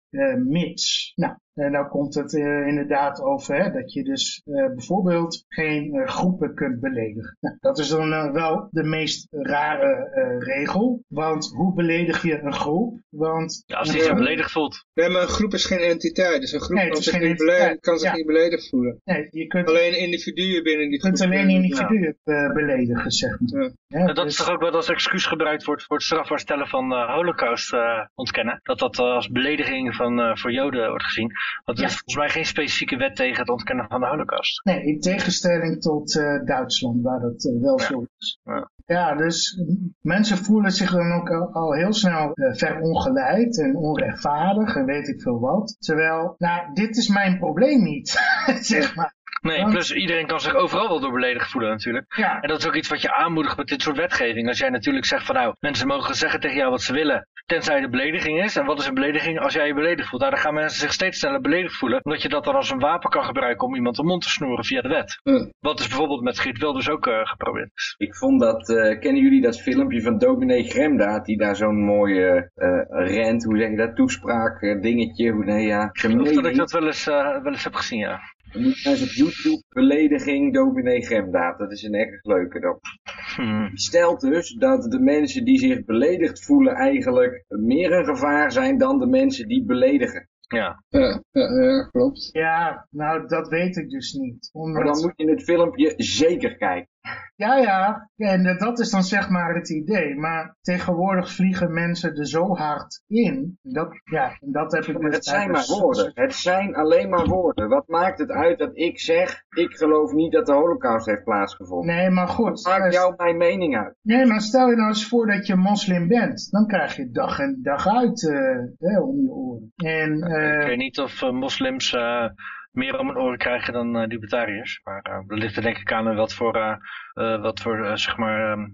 mits. Nou, en nou komt het eh, inderdaad over hè, dat je dus eh, bijvoorbeeld geen eh, groepen kunt beledigen. Nou, dat is dan eh, wel de meest rare eh, regel. Want hoe beledig je een groep? Want Ja, als hij zich beledigd voelt. Nee, maar een groep is geen entiteit. Dus een groep Nee, kan, zich, niet, beledigd, entiteit. kan zich Ja. niet beledigd voelen. nee, je kunt, Alleen individuen binnen die je kunt groep. alleen eh, individuen eh, beledigen, zeg maar. Ja. Ja, En dat dus- is toch ook wat als excuus gebruikt wordt voor het strafbaar stellen van eh, holocaust eh, ontkennen. Dat dat eh, als belediging van, eh, voor joden wordt gezien. Want er Ja. is volgens mij geen specifieke wet tegen het ontkennen van de holocaust. Nee, in tegenstelling tot eh, Duitsland, waar dat eh, wel Ja. zo is. Ja. Ja, dus mensen voelen zich dan ook al, al heel snel eh, verongelijkt en onrechtvaardig en weet ik veel wat. Terwijl, nou, dit is mijn probleem niet, zeg maar. Nee, plus iedereen kan zich overal wel door beledigd voelen natuurlijk. Ja, En dat is ook iets wat je aanmoedigt met dit soort wetgeving. Als jij natuurlijk zegt van nou, mensen mogen zeggen tegen jou wat ze willen. Tenzij de belediging is. En wat is een belediging als jij je beledigd voelt? Nou, dan gaan mensen zich steeds sneller beledigd voelen. Omdat je dat dan als een wapen kan gebruiken om iemand de mond te snoeren via de wet. Ja. Wat is bijvoorbeeld met Geert Wilders ook eh, geprobeerd is. Ik vond dat, eh, kennen jullie dat filmpje van dominee Gremda, die daar zo'n mooie eh rent, hoe zeg je dat, toespraak, dingetje, hoe, nee ja, Ik geloof dat ik dat wel eens, eh, wel eens heb gezien, ja. Dan moet je eens op YouTube, belediging dominee Gremda, dat is een erg leuke. Dat Hmm. stelt dus dat de mensen die zich beledigd voelen eigenlijk meer een gevaar zijn dan de mensen die beledigen. Ja. Ja, ja, ja, klopt. ja, nou, dat weet ik dus niet. Maar dan moet je het filmpje zeker kijken. Ja, ja, en dat is dan zeg maar het idee. Maar tegenwoordig vliegen mensen er zo hard in. Dat, ja, en dat heb ik Maar dus het zijn maar woorden. Het zijn alleen maar woorden. Wat maakt het uit dat ik zeg, ik geloof niet dat de holocaust heeft plaatsgevonden? Nee, maar goed. Maakt eh, jou mijn mening uit? Nee, maar stel je nou eens voor dat je moslim bent. Dan krijg je dag en dag uit eh, hè, om je oren. En Ik eh, weet niet of moslims eh, meer om hun oren krijgen dan eh, libertariërs. Maar eh, dat ligt er denk ik aan eh, wat voor, eh, eh, wat voor eh, zeg maar, ehm,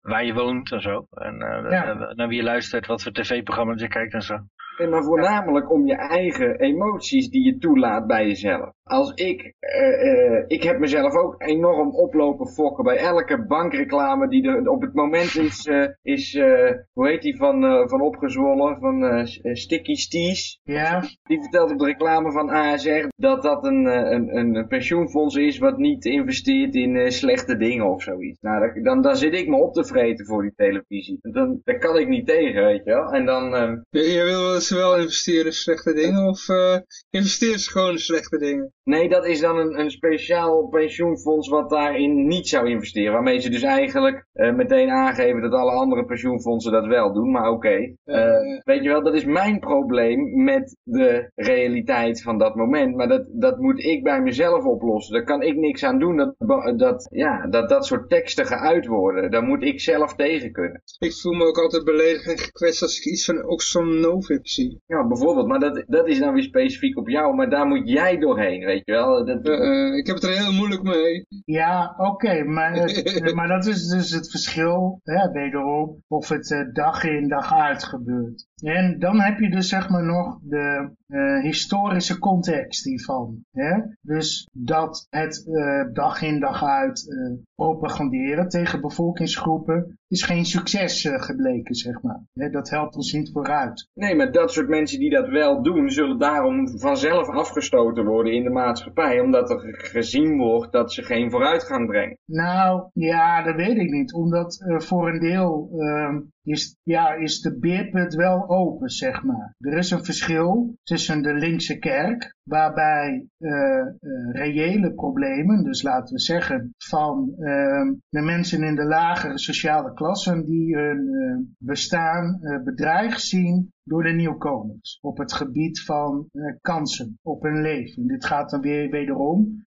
waar je woont en zo. En eh, Ja. eh, naar wie je luistert, wat voor tv-programma's je kijkt en zo. Nee, maar voornamelijk om je eigen emoties die je toelaat bij jezelf. Als ik, eh, eh, ik heb mezelf ook enorm oplopen fokken bij elke bankreclame die er op het moment is, eh, is eh, hoe heet die van, eh, van opgezwollen, van Sticky Stees. ja, Die vertelt op de reclame van ASR dat dat een, een, een pensioenfonds is wat niet investeert in eh, slechte dingen of zoiets. Nou, dan, dan, zit ik me op te vreten voor die televisie. Dan, daar kan ik niet tegen, weet je wel. En dan, eh, Je, je wil ze wel investeren in slechte dingen of eh investeren ze gewoon in slechte dingen? Nee, dat is dan een, een speciaal pensioenfonds wat daarin niet zou investeren. Waarmee ze dus eigenlijk eh, meteen aangeven dat alle andere pensioenfondsen dat wel doen. Maar oké, Eh, weet je wel, dat is mijn probleem met de realiteit van dat moment. Maar dat, dat moet ik bij mezelf oplossen. Daar kan ik niks aan doen dat dat, ja, dat, dat soort teksten geuit worden. Daar moet ik zelf tegen kunnen. Ik voel me ook altijd beledigd en gekwetst als ik iets van Oxfam Novib zie. Ja, bijvoorbeeld. Maar dat, dat is dan weer specifiek op jou. Maar daar moet jij doorheen, weet je wel. Dat, Eh, eh, ik heb het er heel moeilijk mee. ja oké, maar, het- maar dat is dus het verschil, hè, wederom, of het eh, dag in dag uit gebeurt. En dan heb je dus zeg maar nog de eh, historische context hiervan. Hè? Dus dat het eh, dag in dag uit eh, propaganderen tegen bevolkingsgroepen is geen succes eh, gebleken, zeg maar. Hè, dat helpt ons niet vooruit. Nee, maar dat soort mensen die dat wel doen, zullen daarom vanzelf afgestoten worden in de maatschappij. Omdat er gezien wordt dat ze geen vooruitgang brengen. Nou, ja, dat weet ik niet. Omdat eh, voor een deel ehm, is, ja, is de beerput wel open, zeg maar. Er is een verschil tussen de linkse kerk, waarbij eh, eh, reële problemen, dus laten we zeggen van ehm, de mensen in de lagere sociale klassen die hun eh, bestaan bedreigd zien door de nieuwkomers op het gebied van kansen op hun leven. Dit gaat dan weer wederom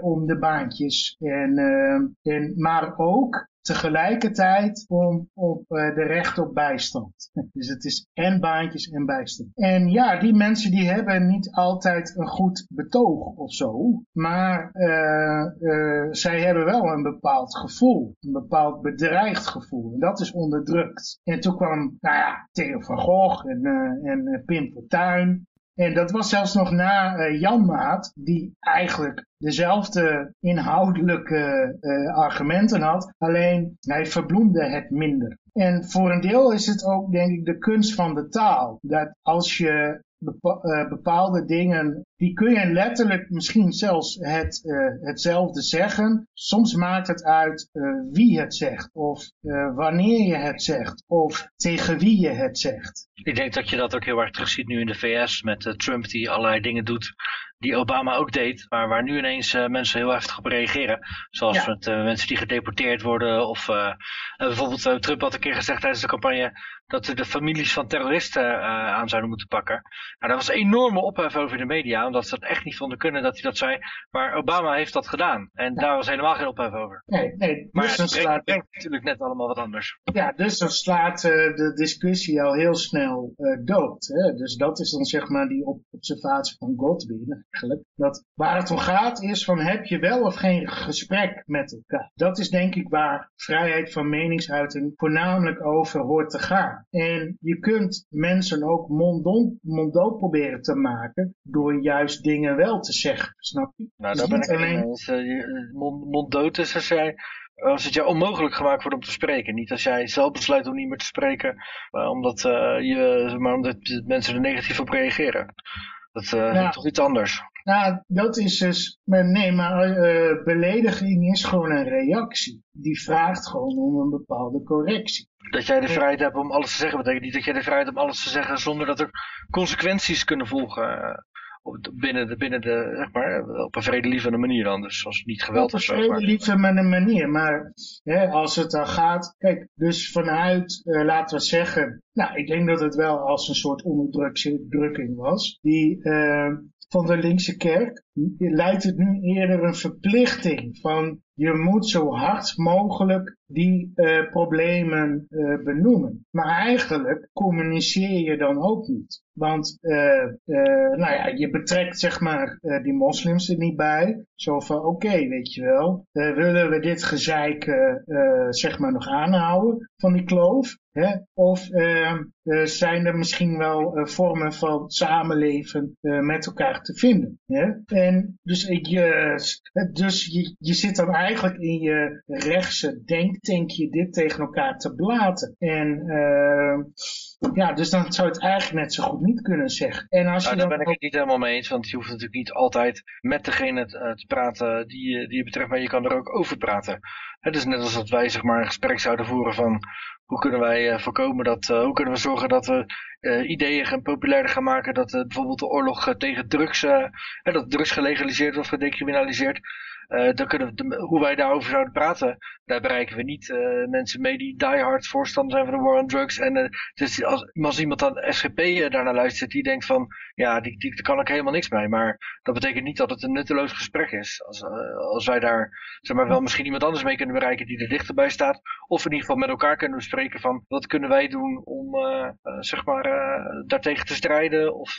om de baantjes en, eh, en maar ook tegelijkertijd om op eh, de recht op bijstand. Dus het is en baantjes en bijstand. En ja, die mensen die hebben niet altijd een goed betoog of zo, maar eh, eh, zij hebben wel een bepaald gevoel, een bepaald bedreigd gevoel. En dat is onderdrukt. En toen kwam, nou ja, Theo van Gogh en, en Pim Fortuyn. En dat was zelfs nog na eh, Jan Maat, die eigenlijk dezelfde inhoudelijke eh, argumenten had, alleen hij verbloemde het minder. En voor een deel is het ook, denk ik, de kunst van de taal. Dat als je bepaalde dingen, die kun je letterlijk misschien zelfs het, eh, hetzelfde zeggen. Soms maakt het uit eh, wie het zegt, of eh, wanneer je het zegt, of tegen wie je het zegt. Ik denk dat je dat ook heel erg terugziet nu in de VS met eh, Trump die allerlei dingen doet die Obama ook deed, maar waar nu ineens eh, mensen heel heftig op reageren. Zoals Ja. met eh, mensen die gedeporteerd worden of eh, eh, bijvoorbeeld eh, Trump had een keer gezegd tijdens de campagne dat we de families van terroristen eh, aan zouden moeten pakken. Nou, daar was enorme ophef over in de media, omdat ze dat echt niet vonden kunnen dat hij dat zei. Maar Obama heeft dat gedaan en daar was helemaal geen ophef over. Nee, nee, Maar dus het brengt, slaat, brengt natuurlijk net allemaal wat anders. ja, dus dan slaat eh, de discussie al heel snel eh, dood. Hè? Dus dat is dan zeg maar die op observatie van Godwin eigenlijk. Dat waar het om gaat is van heb je wel of geen gesprek met elkaar. Dat is denk ik waar vrijheid van meningsuiting voornamelijk over hoort te gaan. En je kunt mensen ook monddood proberen te maken door juist dingen wel te zeggen. Snap je? Nou, Dus daar ben ik alleen- eens. Eh, eh, Mond, monddood is als jij als het jou onmogelijk gemaakt wordt om te spreken. Niet als jij zelf besluit om niet meer te spreken, eh, omdat, eh, je, maar omdat mensen er negatief op reageren. Dat is toch iets anders. Nou, dat is dus, maar nee, maar belediging is gewoon een reactie. Die vraagt gewoon om een bepaalde correctie. Dat jij de vrijheid hebt om alles te zeggen, betekent niet dat jij de vrijheid hebt om alles te zeggen zonder dat er consequenties kunnen volgen. eh, binnen, de, binnen de, zeg maar, op een vredelievende manier dan. Dus als niet geweld Op een of zo. maar- vredelievende manier. Maar hè, als het dan gaat, kijk, dus vanuit, eh, laten we zeggen, nou, ik denk dat het wel als een soort onderdrukking was. Die eh, van de linkse kerk lijkt het nu eerder een verplichting van je moet zo hard mogelijk die eh, problemen eh, benoemen. Maar eigenlijk communiceer je dan ook niet. Want eh, nou ja, je betrekt zeg maar die moslims er niet bij. Zo van oké, weet je wel, willen we dit gezeik zeg maar nog aanhouden van die kloof? Hè? Of eh, zijn er misschien wel eh, vormen van samenleven eh, met elkaar te vinden? Hè? En dus, je, dus je, je zit dan eigenlijk in je rechtse denktankje dit tegen elkaar te blaten. En eh, ja, dus dan zou het eigenlijk net zo goed niet kunnen zeggen. En als Nou, je daar dan ben ik het niet helemaal mee eens, want je hoeft natuurlijk niet altijd met degene te, eh, te praten die, je- die je betreft, maar je kan er ook over praten. Het is net als dat wij zeg maar een gesprek zouden voeren van hoe kunnen wij eh, voorkomen dat, eh, hoe kunnen we zorgen dat we ideeën gaan populairder gaan maken, dat bijvoorbeeld de oorlog tegen drugs, hè, dat drugs gelegaliseerd wordt, gedecriminaliseerd. Eh, dan kunnen de- hoe wij daarover zouden praten, daar bereiken we niet eh, mensen mee die diehard voorstander zijn van de war on drugs. En dus als, als iemand aan SGP daarnaar luistert, die denkt van, ja, die, die, daar kan ik helemaal niks mee. Maar dat betekent niet dat het een nutteloos gesprek is. Als, als wij daar, zeg maar, wel misschien iemand anders mee kunnen bereiken die er dichterbij staat. Of in ieder geval met elkaar kunnen bespreken van, wat kunnen wij doen om, zeg maar, daartegen te strijden. Of,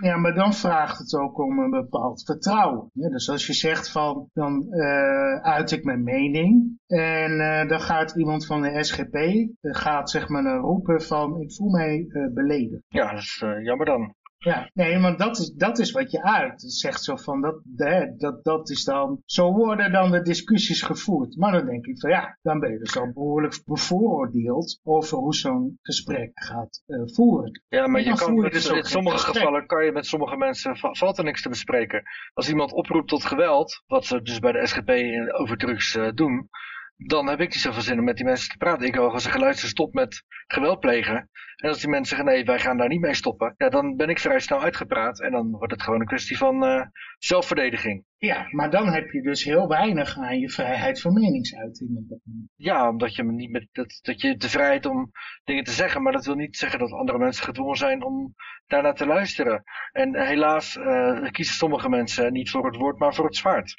Ja, maar dan vraagt het ook om een bepaald vertrouwen. Dus als je zegt van, dan eh, uit ik mijn mening. En eh, dan gaat iemand van de SGP, eh, gaat zeg maar roepen van, ik voel mij beledigd. ja, dat is jammer dan. Ja, nee, want dat is, dat is wat je uit. Zegt zo van, dat, hè, dat, dat is dan, zo worden dan de discussies gevoerd. Maar dan denk ik van, ja, dan ben je dus al behoorlijk bevooroordeeld over hoe zo'n gesprek gaat eh, voeren. Ja, maar je kan, dus ook in sommige gesprek. gevallen kan je met sommige mensen, va- valt er niks te bespreken. Als iemand oproept tot geweld, wat ze dus bij de SGP in- over drugs eh, doen, dan heb ik niet zoveel zin om met die mensen te praten. Ik wil gewoon zeggen, luister, stop met geweld plegen. En als die mensen zeggen, nee, wij gaan daar niet mee stoppen, ja, dan ben ik vrij snel uitgepraat. En dan wordt het gewoon een kwestie van eh, zelfverdediging. Ja, maar dan heb je dus heel weinig aan je vrijheid van meningsuiting. Ja, omdat je niet met dat, dat je de vrijheid om dingen te zeggen, maar dat wil niet zeggen dat andere mensen gedwongen zijn om daarnaar te luisteren. En helaas eh, kiezen sommige mensen niet voor het woord, maar voor het zwaard.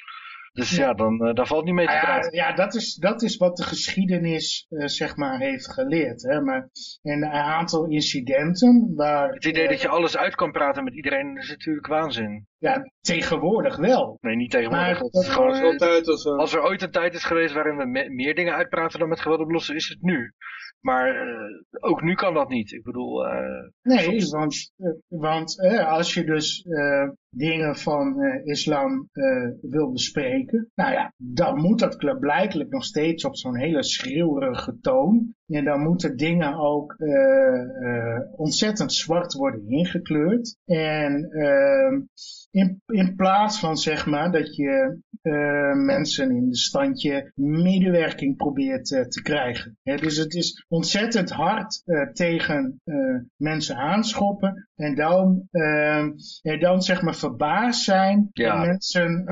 Dus ja, dan, eh, daar valt niet mee te ja, praten. ja dat, is, dat is wat de geschiedenis eh, zeg maar heeft geleerd. Hè? Maar in een aantal incidenten waar... Het idee eh, dat je alles uit kan praten met iedereen is natuurlijk waanzin. Ja, tegenwoordig wel. Nee, niet tegenwoordig. Maar Het is dat- gewoon, Dat is altijd al zo. als er ooit een tijd is geweest waarin we me- meer dingen uitpraten dan met geweld oplossen, is het nu. Maar eh, ook nu kan dat niet. Ik bedoel, eh, Nee, want, eh, want eh, als je dus eh, dingen van eh, islam eh, wil bespreken, nou ja, dan moet dat klaarblijkelijk nog steeds op zo'n hele schreeuwerige toon. En dan moeten dingen ook eh, eh, ontzettend zwart worden ingekleurd. En ehm, in, in plaats van zeg maar dat je eh, mensen in de standje medewerking probeert te krijgen. Dus het is ontzettend hard tegen mensen aanschoppen en dan, eh, en dan zeg maar verbaasd zijn Ja. dat mensen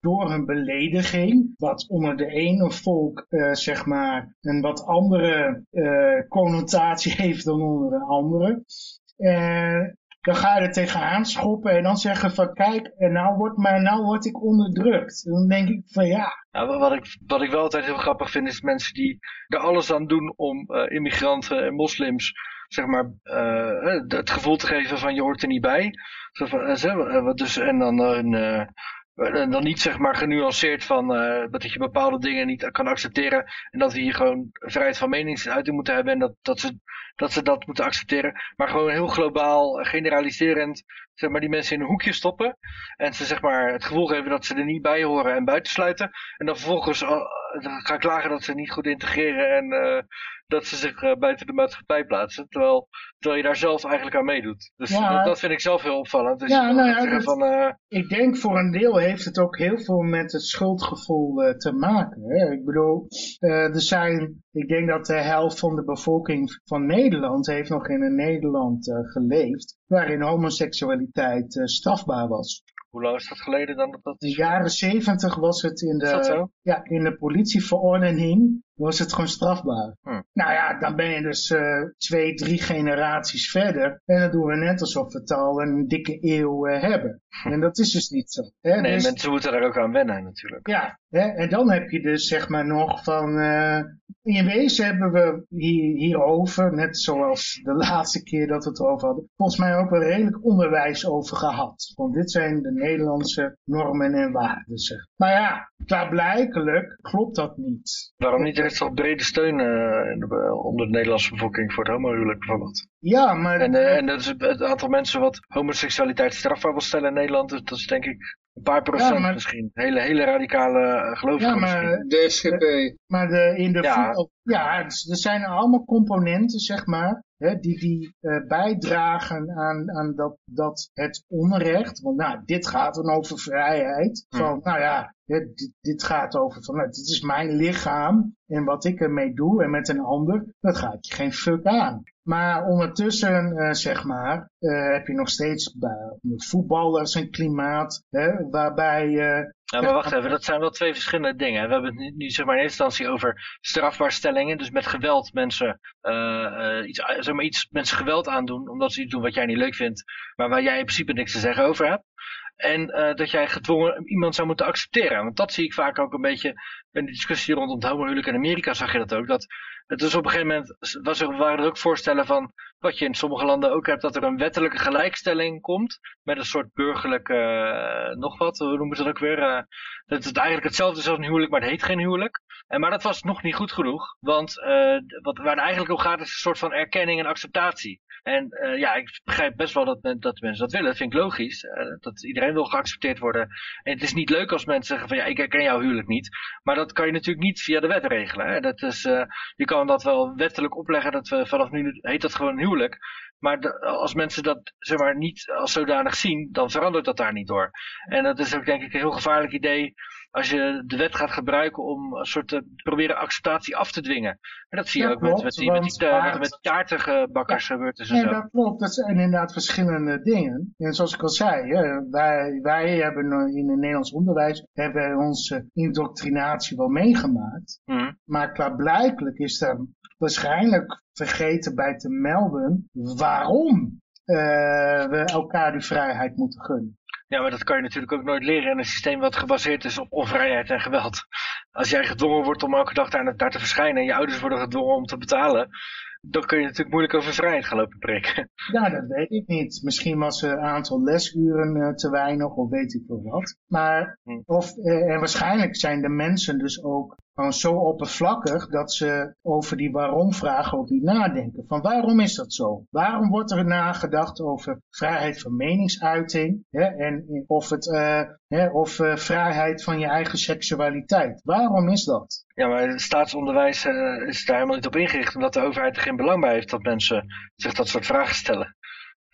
door hun belediging, wat onder de ene volk zeg maar een wat andere eh, connotatie heeft dan onder de andere. Eh, dan ga je er tegenaan schoppen en dan zeggen van kijk, en nou word, maar nou word ik onderdrukt. Dan denk ik van ja, Nou, wa- wat, ik, wat ik wel altijd heel grappig vind, is mensen die er alles aan doen om eh, immigranten en moslims, zeg maar, het gevoel te geven van je hoort er niet bij. Dus, en dan, een, en dan niet zeg maar genuanceerd van eh, dat je bepaalde dingen niet kan accepteren en dat we hier gewoon vrijheid van meningsuiting moeten hebben en dat, dat, ze, dat ze dat moeten accepteren. Maar gewoon heel globaal, eh, generaliserend, zeg maar die mensen in een hoekje stoppen en ze zeg maar het gevoel geven dat ze er niet bij horen en buitensluiten. En dan vervolgens, al- gaan klagen dat ze niet goed integreren en uh, dat ze zich uh, buiten de maatschappij plaatsen. Terwijl, terwijl je daar zelf eigenlijk aan meedoet. Dus Ja. dat, vind ik zelf heel opvallend. Dus Ja, nou ja, zeggen dat- van, eh, Ik denk voor een deel heeft het ook heel veel met het schuldgevoel eh, te maken. Hè? Ik bedoel, eh, er zijn, ik denk dat de helft van de bevolking van Nederland heeft nog in een Nederland eh, geleefd waarin homoseksualiteit eh, strafbaar was. hoe lang is dat geleden dan? Dat dat In de jaren zeventig was het in de, ja, in de politieverordening was het gewoon strafbaar. Hm. Nou ja, dan ben je dus eh, twee, drie generaties verder. En dan doen we net alsof we het al een dikke eeuw eh, hebben. En dat is dus niet zo. Hè? Nee, Dus- mensen moeten daar ook aan wennen natuurlijk. ja, hè? en dan heb je dus zeg maar nog van... eh, in wezen hebben we hier, hierover, net zoals de laatste keer dat we het erover hadden... volgens mij ook wel redelijk onderwijs over gehad. Want dit zijn de Nederlandse normen en waarden. Zeg. Maar ja, klaarblijkelijk klopt dat niet. Waarom niet? Er is toch brede steun eh, onder de Nederlandse bevolking voor het homohuwelijk bijvoorbeeld. Ja, maar... En, eh, en dat is het aantal mensen wat homoseksualiteit strafbaar wil stellen in Nederland, dus dat is denk ik een paar procent maar- misschien. Hele, hele radicale uh, gelovigen Ja, misschien. maar, De SGP. maar de, in de Ja. voetbal... Ja, dus er zijn allemaal componenten, zeg maar, hè, die, die eh, bijdragen aan, aan dat, dat het onrecht. Want nou, dit gaat dan over vrijheid. Hm. Van, nou ja, dit, dit gaat over van, nou, dit is mijn lichaam. En wat ik ermee doe en met een ander, dat gaat je geen fuck aan. Maar ondertussen, eh, zeg maar, eh, heb je nog steeds bij voetballers een klimaat, hè, waarbij... eh, Ja, maar wacht even, dat zijn wel twee verschillende dingen. We hebben het nu, zeg maar in eerste instantie over strafbaarstellingen. Dus met geweld mensen, iets, zeg maar iets mensen geweld aandoen omdat ze iets doen wat jij niet leuk vindt. Maar waar jij in principe niks te zeggen over hebt. En eh, dat jij gedwongen iemand zou moeten accepteren. Want dat zie ik vaak ook een beetje in de discussie rondom het homohuwelijk in Amerika zag je dat ook. Dat het dus op een gegeven moment was er, waren er ook voorstellen van wat je in sommige landen ook hebt, dat er een wettelijke gelijkstelling komt. Met een soort burgerlijke, eh, nog wat, hoe noemen ze dat ook weer? eh, dat het eigenlijk hetzelfde is als een huwelijk, maar het heet geen huwelijk. En, maar dat was nog niet goed genoeg. Want eh, wat, waar het eigenlijk om gaat is een soort van erkenning en acceptatie. En ja, ik begrijp best wel dat, dat mensen dat willen. Dat vind ik logisch. dat iedereen wil geaccepteerd worden. En het is niet leuk als mensen zeggen van ja, ik herken jouw huwelijk niet. Maar dat kan je natuurlijk niet via de wet regelen. Hè? Dat is, je dat wel wettelijk opleggen. Dat we vanaf nu heet dat gewoon huwelijk. Maar als mensen dat zeg maar, niet als zodanig zien, dan verandert dat daar niet door. En dat is ook denk ik een heel gevaarlijk idee als je de wet gaat gebruiken om een soort te proberen acceptatie af te dwingen. En dat zie je Ja, ook met, klopt, met die, met die, met, taartige bakkers gebeurt dus en Nee, zo. dat klopt. Dat zijn inderdaad verschillende dingen. En zoals ik al zei, hè, wij, wij hebben in het Nederlands onderwijs hebben onze indoctrinatie wel meegemaakt. Hm. Maar klaarblijkelijk is er waarschijnlijk vergeten bij te melden waarom we elkaar die vrijheid moeten gunnen. Ja, maar dat kan je natuurlijk ook nooit leren in een systeem wat gebaseerd is op onvrijheid en geweld. Als jij gedwongen wordt om elke dag daar, daar te verschijnen en je ouders worden gedwongen om te betalen, dan kun je natuurlijk moeilijk over vrijheid gaan lopen prikken. Ja, dat weet ik niet. Misschien was er een aantal lesuren eh, te weinig of weet ik veel wat. Maar, Hm. of, eh, en waarschijnlijk zijn de mensen dus ook gewoon zo oppervlakkig dat ze over die waarom-vragen ook niet nadenken. Van waarom is dat zo? Waarom wordt er nagedacht over vrijheid van meningsuiting? Hè, en of, het, eh, hè, of eh, vrijheid van je eigen seksualiteit? Waarom is dat? Ja, maar het staatsonderwijs eh, is daar helemaal niet op ingericht, omdat de overheid er geen belang bij heeft dat mensen zich dat soort vragen stellen.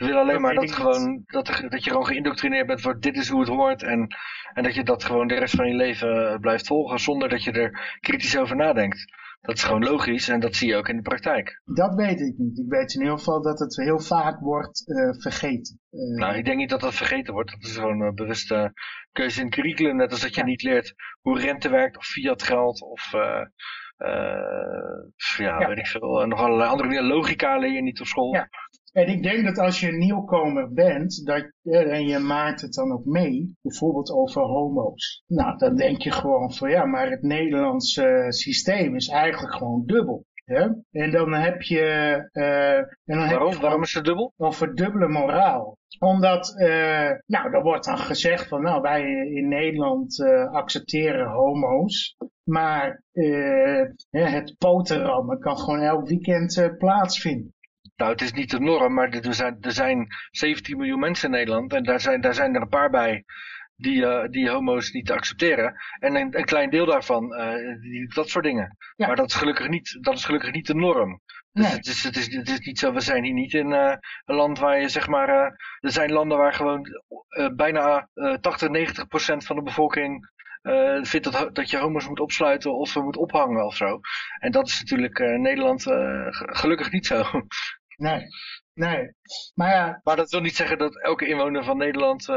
We willen alleen Dat maar dat, gewoon, dat, dat je gewoon geïndoctrineerd bent voor dit is hoe het hoort en, en dat je dat gewoon de rest van je leven eh, blijft volgen zonder dat je er kritisch over nadenkt. Dat is gewoon logisch en dat zie je ook in de praktijk. Dat weet ik niet. Ik weet in ieder geval dat het heel vaak wordt eh, vergeten. Eh, Nou, ik denk niet dat dat vergeten wordt. Dat is gewoon een bewuste keuze in het curriculum. Net als dat je Ja. niet leert hoe rente werkt of fiat geld of eh, eh, ja, Ja. weet ik veel. En nog allerlei andere dingen. Logica leer je niet op school. Ja. En ik denk dat als je een nieuwkomer bent, dat, en je maakt het dan ook mee, bijvoorbeeld over homo's. Nou, dan denk je gewoon van ja, maar het Nederlandse systeem is eigenlijk gewoon dubbel. Hè? En dan heb je, eh, en dan heb je Waarom? gewoon Waarom is het dubbel? over dubbele moraal. Omdat, eh, nou, er wordt dan gezegd van, nou, wij in Nederland eh, accepteren homo's. Maar het potenrammen kan gewoon elk weekend plaatsvinden. Nou, het is niet de norm, maar er zijn, er zijn 17 miljoen mensen in Nederland. En daar zijn, daar zijn er een paar bij die, eh, die homo's niet accepteren. En een, een klein deel daarvan, eh, die dat soort dingen. Ja. Maar dat is, gelukkig niet, dat is gelukkig niet de norm. Dus Nee. het, is, het, is, het is niet zo, we zijn hier niet in eh, een land waar je zeg maar, er zijn landen waar gewoon bijna eh 80, 90 procent van de bevolking vindt dat, dat je homo's moet opsluiten of moet ophangen of zo. En dat is natuurlijk Nederland ge- gelukkig niet zo. Nee, nee. Maar ja, Maar dat wil niet zeggen dat elke inwoner van Nederland eh,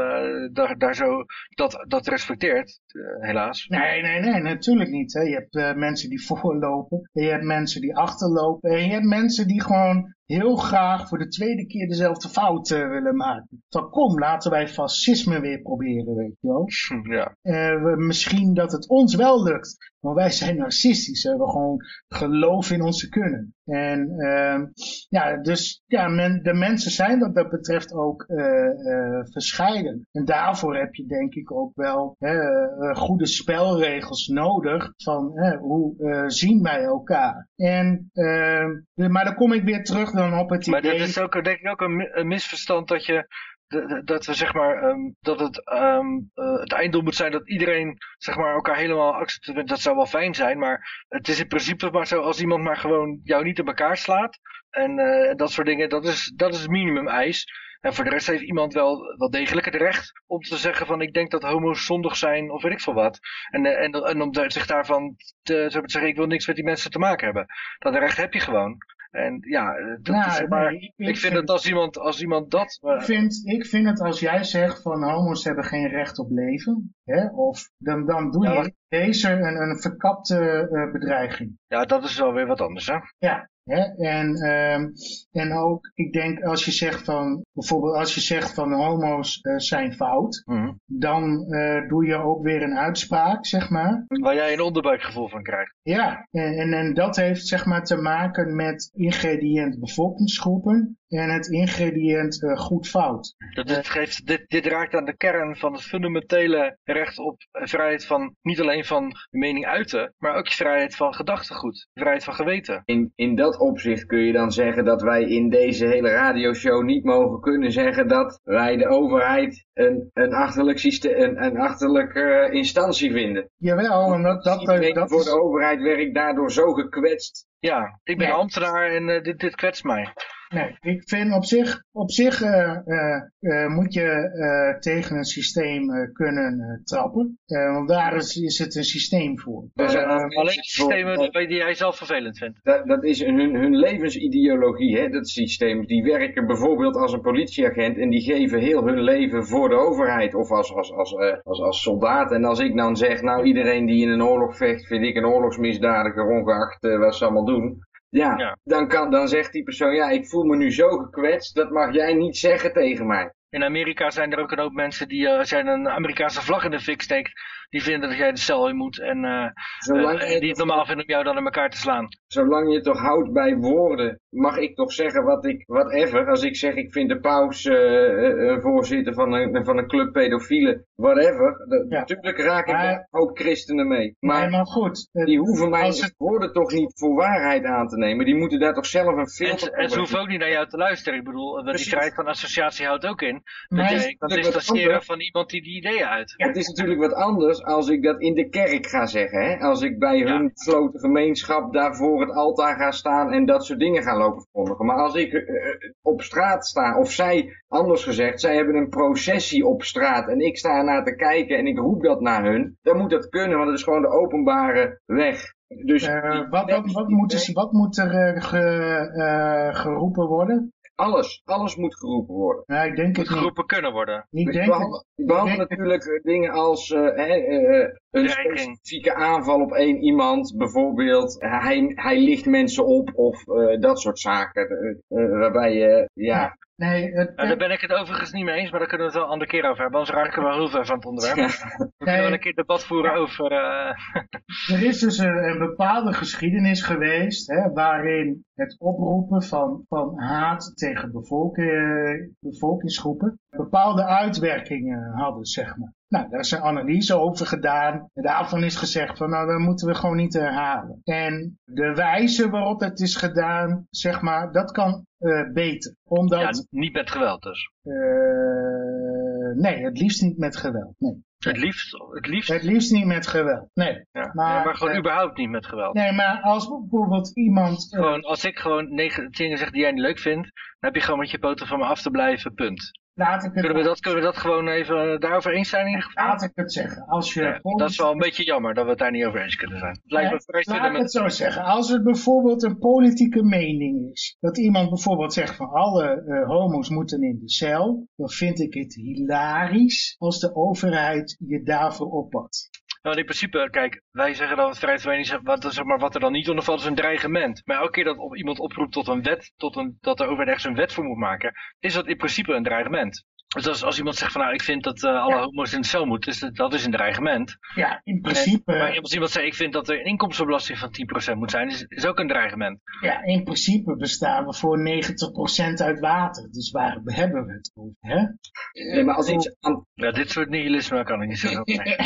daar, daar zo dat, dat respecteert, eh, helaas. nee, nee, nee, natuurlijk niet. Hè. Je hebt eh, mensen die voorlopen, en je hebt mensen die achterlopen, en je hebt mensen die gewoon heel graag voor de tweede keer dezelfde fout willen maken. Van kom, laten wij fascisme weer proberen, weet je wel. Ja. We, misschien dat het ons wel lukt. Maar wij zijn narcistisch. We hebben gewoon geloof in onze kunnen. En ehm, ja, dus ja, men, de mensen zijn wat dat betreft ook eh, verscheiden. En daarvoor heb je denk ik ook wel hè, eh, goede spelregels nodig. Van hè, hoe zien wij elkaar. En, ehm, de- maar dan kom ik weer terug dan op het Maar idee... dat is ook denk ik ook een, mi- een misverstand dat je dat we zeg maar ehm, dat het eh, het einddoel moet zijn dat iedereen zeg maar elkaar helemaal accepteert. Dat zou wel fijn zijn, maar het is in principe maar zo als iemand maar gewoon jou niet in elkaar slaat en eh, dat soort dingen. Dat is dat is het minimum eis. En voor de rest heeft iemand wel, wel degelijk het recht om te zeggen van ik denk dat homo's zondig zijn of weet ik veel wat. En, eh, en, en om zich daarvan te, te zeggen ik wil niks met die mensen te maken hebben. Dat recht heb je gewoon. En ja, eh, dat Nou, is maar, nee, ik, vind dat als iemand, als iemand dat... Ik vind, ik vind het als jij zegt van homo's hebben geen recht op leven, hè, of dan, dan doe Ja, je. Deze een, een verkapte eh, bedreiging. ja, dat is wel weer wat anders, hè? Ja, hè, en, ehm, en ook, ik denk als je zegt van, bijvoorbeeld als je zegt van homo's eh, zijn fout, Mhm. dan eh, doe je ook weer een uitspraak, zeg maar. Waar jij een onderbuikgevoel van krijgt. Ja, en, en, en dat heeft zeg maar te maken met ingrediënt bevolkingsgroepen en het ingrediënt goed-fout. Dat dit, geeft, dit, dit raakt aan de kern van het fundamentele recht op vrijheid van, niet alleen van je mening uiten, maar ook je vrijheid van gedachtegoed, vrijheid van geweten. In, in dat opzicht kun je dan zeggen dat wij in deze hele radioshow niet mogen kunnen zeggen dat wij de overheid een, een achterlijk, systeem, een, een achterlijke eh, instantie vinden. Jawel, en dat, dat, dat voor is... de overheid werkt daardoor zo gekwetst. Ja, ik ben ambtenaar en eh, dit, dit kwetst mij. Nee, ik vind op zich, op zich eh, eh, moet je eh, tegen een systeem eh, kunnen trappen. Eh, want daar is, is het een systeem voor. Er zijn ook Alleen systemen voor- die jij zelf vervelend vindt. Dat, dat is hun, hun levensideologie, hè, dat systeem. Die werken bijvoorbeeld als een politieagent en die geven heel hun leven voor de overheid of als, als, als, eh, als, als soldaat. En als ik dan zeg, nou iedereen die in een oorlog vecht, vind ik een oorlogsmisdadiger, ongeacht eh, wat ze allemaal doen. Ja, Ja. Dan, kan, dan zegt die persoon, ja, ik voel me nu zo gekwetst, dat mag jij niet zeggen tegen mij. In Amerika zijn er ook een hoop mensen die, eh, als jij een Amerikaanse vlag in de fik steekt, die vinden dat jij de cel in moet en eh, eh, die het normaal vinden om jou dan in elkaar te slaan. zolang je toch houdt bij woorden, mag ik toch zeggen wat ik, whatever. Als ik zeg, ik vind de paus eh, voorzitter van een, van een club pedofielen, whatever. Dat- Ja. Natuurlijk raak ik Maar- hoop christenen mee. maar, Maar maar goed, die hoeven mijn het- woorden toch niet voor waarheid aan te nemen. Die moeten daar toch zelf een En, filter voor en ze hoeven ook niet naar jou te luisteren. Ik bedoel, die vrijheid van associatie houdt ook in. Dat is- kan wat distancieren anders. van iemand die die ideeën uit. Het is natuurlijk wat anders als ik dat in de kerk ga zeggen. Hè? Als ik bij Ja. hun gesloten gemeenschap daar voor het altaar ga staan en dat soort dingen ga lopen verkondigen. Maar als ik eh, eh, op straat sta, of zij, anders gezegd, zij hebben een processie op straat en ik sta ernaar te kijken en ik roep dat naar hun, dan moet dat kunnen, want het is gewoon de openbare weg. Dus eh, wat, wat, wat, moet er, wat moet er ge- geroepen worden? Alles, alles moet geroepen worden. Nou, ik denk Moet het niet. geroepen kunnen worden. Het, Behalve, behalve ik denk- natuurlijk eh, dingen als eh, hè, eh, eh, een specifieke aanval op één iemand, bijvoorbeeld hij, hij licht mensen op of eh, dat soort zaken. eh, eh, waarbij je, ja, nee, het, Nou, daar ben ik het overigens niet mee eens, maar daar kunnen we het wel een andere keer over hebben. Anders raken we wel heel ver van het onderwerp. We kunnen wel een keer debat voeren over... eh, Er is dus een, een bepaalde geschiedenis geweest hè, waarin het oproepen van, van haat tegen bevolking, bevolkingsgroepen bepaalde uitwerkingen hadden, zeg maar. Nou, daar is een analyse over gedaan. En daarvan is gezegd van, nou, dat moeten we gewoon niet herhalen. En de wijze waarop het is gedaan, zeg maar, dat kan eh, beter. Omdat, ja, niet met geweld dus. eh, nee, het liefst niet met geweld. Nee. Het liefst, het liefst Het liefst niet met geweld. Nee. ja. maar, maar, maar gewoon eh, überhaupt niet met geweld. Nee, maar als bijvoorbeeld iemand... Gewoon, als ik gewoon negen dingen zeg die jij niet leuk vindt, dan heb je gewoon met je poten van me af te blijven, punt. Laat, ik het, Kunnen we dat, kunnen we dat gewoon even eh, daarover eens zijn in ieder geval? laat ik het zeggen. Als je Ja, dat is wel een beetje jammer dat we het daar niet over eens kunnen zijn. Het lijkt me vrij Laat ik het zo zeggen. Als het bijvoorbeeld een politieke mening is. Dat iemand bijvoorbeeld zegt van alle eh, homo's moeten in de cel. Dan vind ik het hilarisch als de overheid je daarvoor oppakt. Nou, in principe, kijk, wij zeggen vrijheidsmening is, wat, zeg maar, wat er dan niet onder valt is een dreigement. Maar elke keer dat op, iemand oproept tot een wet, tot een, dat de overheid ergens een wet voor moet maken, is dat in principe een dreigement. Dus als, als iemand zegt van nou, ik vind dat eh, alle Ja. homo's in de cel moeten, is dat, dat is een dreigement. Ja, in principe, Maar als iemand zegt, ik vind dat er een inkomstenbelasting van 10% moet zijn, is, is ook een dreigement. ja, in principe bestaan we voor 90% uit water. Dus waar hebben we het over? Hè? Nee, maar als iets aan... Ja, dit soort nihilisme kan ik niet zeggen. Nee.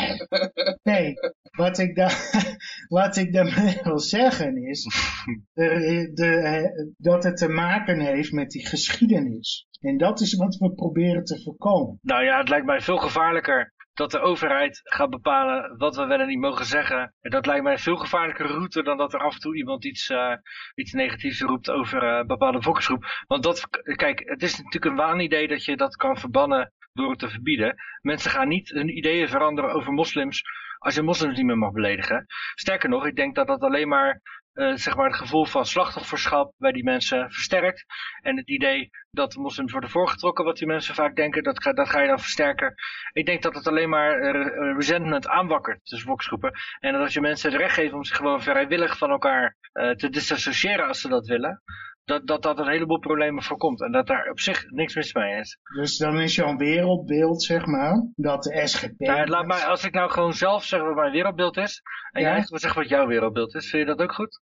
Nee, wat ik, daar, wat ik daarmee wil zeggen is de, de, eh, dat het te maken heeft met die geschiedenis. En dat is wat we proberen te voorkomen. Nou ja, het lijkt mij veel gevaarlijker dat de overheid gaat bepalen wat we wel en niet mogen zeggen. En dat lijkt mij een veel gevaarlijkere route dan dat er af en toe iemand iets, eh, iets negatiefs roept over eh, een bepaalde volksgroep. Want dat, kijk, het is natuurlijk een waanidee dat je dat kan verbannen door het te verbieden. Mensen gaan niet hun ideeën veranderen over moslims als je moslims niet meer mag beledigen. Sterker nog, ik denk dat dat alleen maar eh, zeg maar het gevoel van slachtofferschap bij die mensen versterkt. En het idee dat moslims worden voorgetrokken, wat die mensen vaak denken, dat ga, dat ga je dan versterken. Ik denk dat het alleen maar re- resentment aanwakkert tussen volksgroepen. En dat als je mensen het recht geeft om zich gewoon vrijwillig van elkaar te disassociëren als ze dat willen, dat, dat dat een heleboel problemen voorkomt. En dat daar op zich niks mis mee is. Dus dan is jouw wereldbeeld, zeg maar, dat de SGP... Nou, laat als ik nou gewoon zelf zeg wat mijn wereldbeeld is, en Ja. jij zegt wat jouw wereldbeeld is, vind je dat ook goed?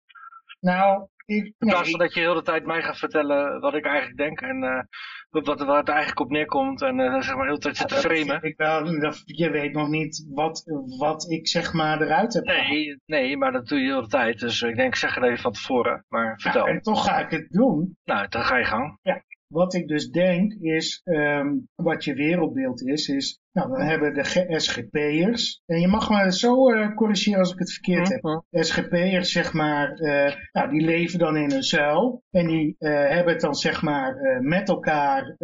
Nou. In plaats van dat je heel de tijd mij gaat vertellen wat ik eigenlijk denk en eh, wat, wat het eigenlijk op neerkomt en eh, zeg maar heel de tijd zit te framen. ik wel, dat, je weet nog niet wat, wat ik zeg maar eruit heb. Nee, nee, maar dat doe je heel de tijd. Dus ik denk, zeg het even van tevoren. Maar vertel. En toch ga ik het doen. Nou, dan ga je gang. Wat ik dus denk is, ehm, wat je wereldbeeld is, is, nou dan hebben de SGP'ers, en je mag me zo eh, corrigeren als ik het verkeerd heb. Mhm. SGP'ers, zeg maar, eh, nou, die leven dan in een zuil. En die eh, hebben het dan, zeg maar, met elkaar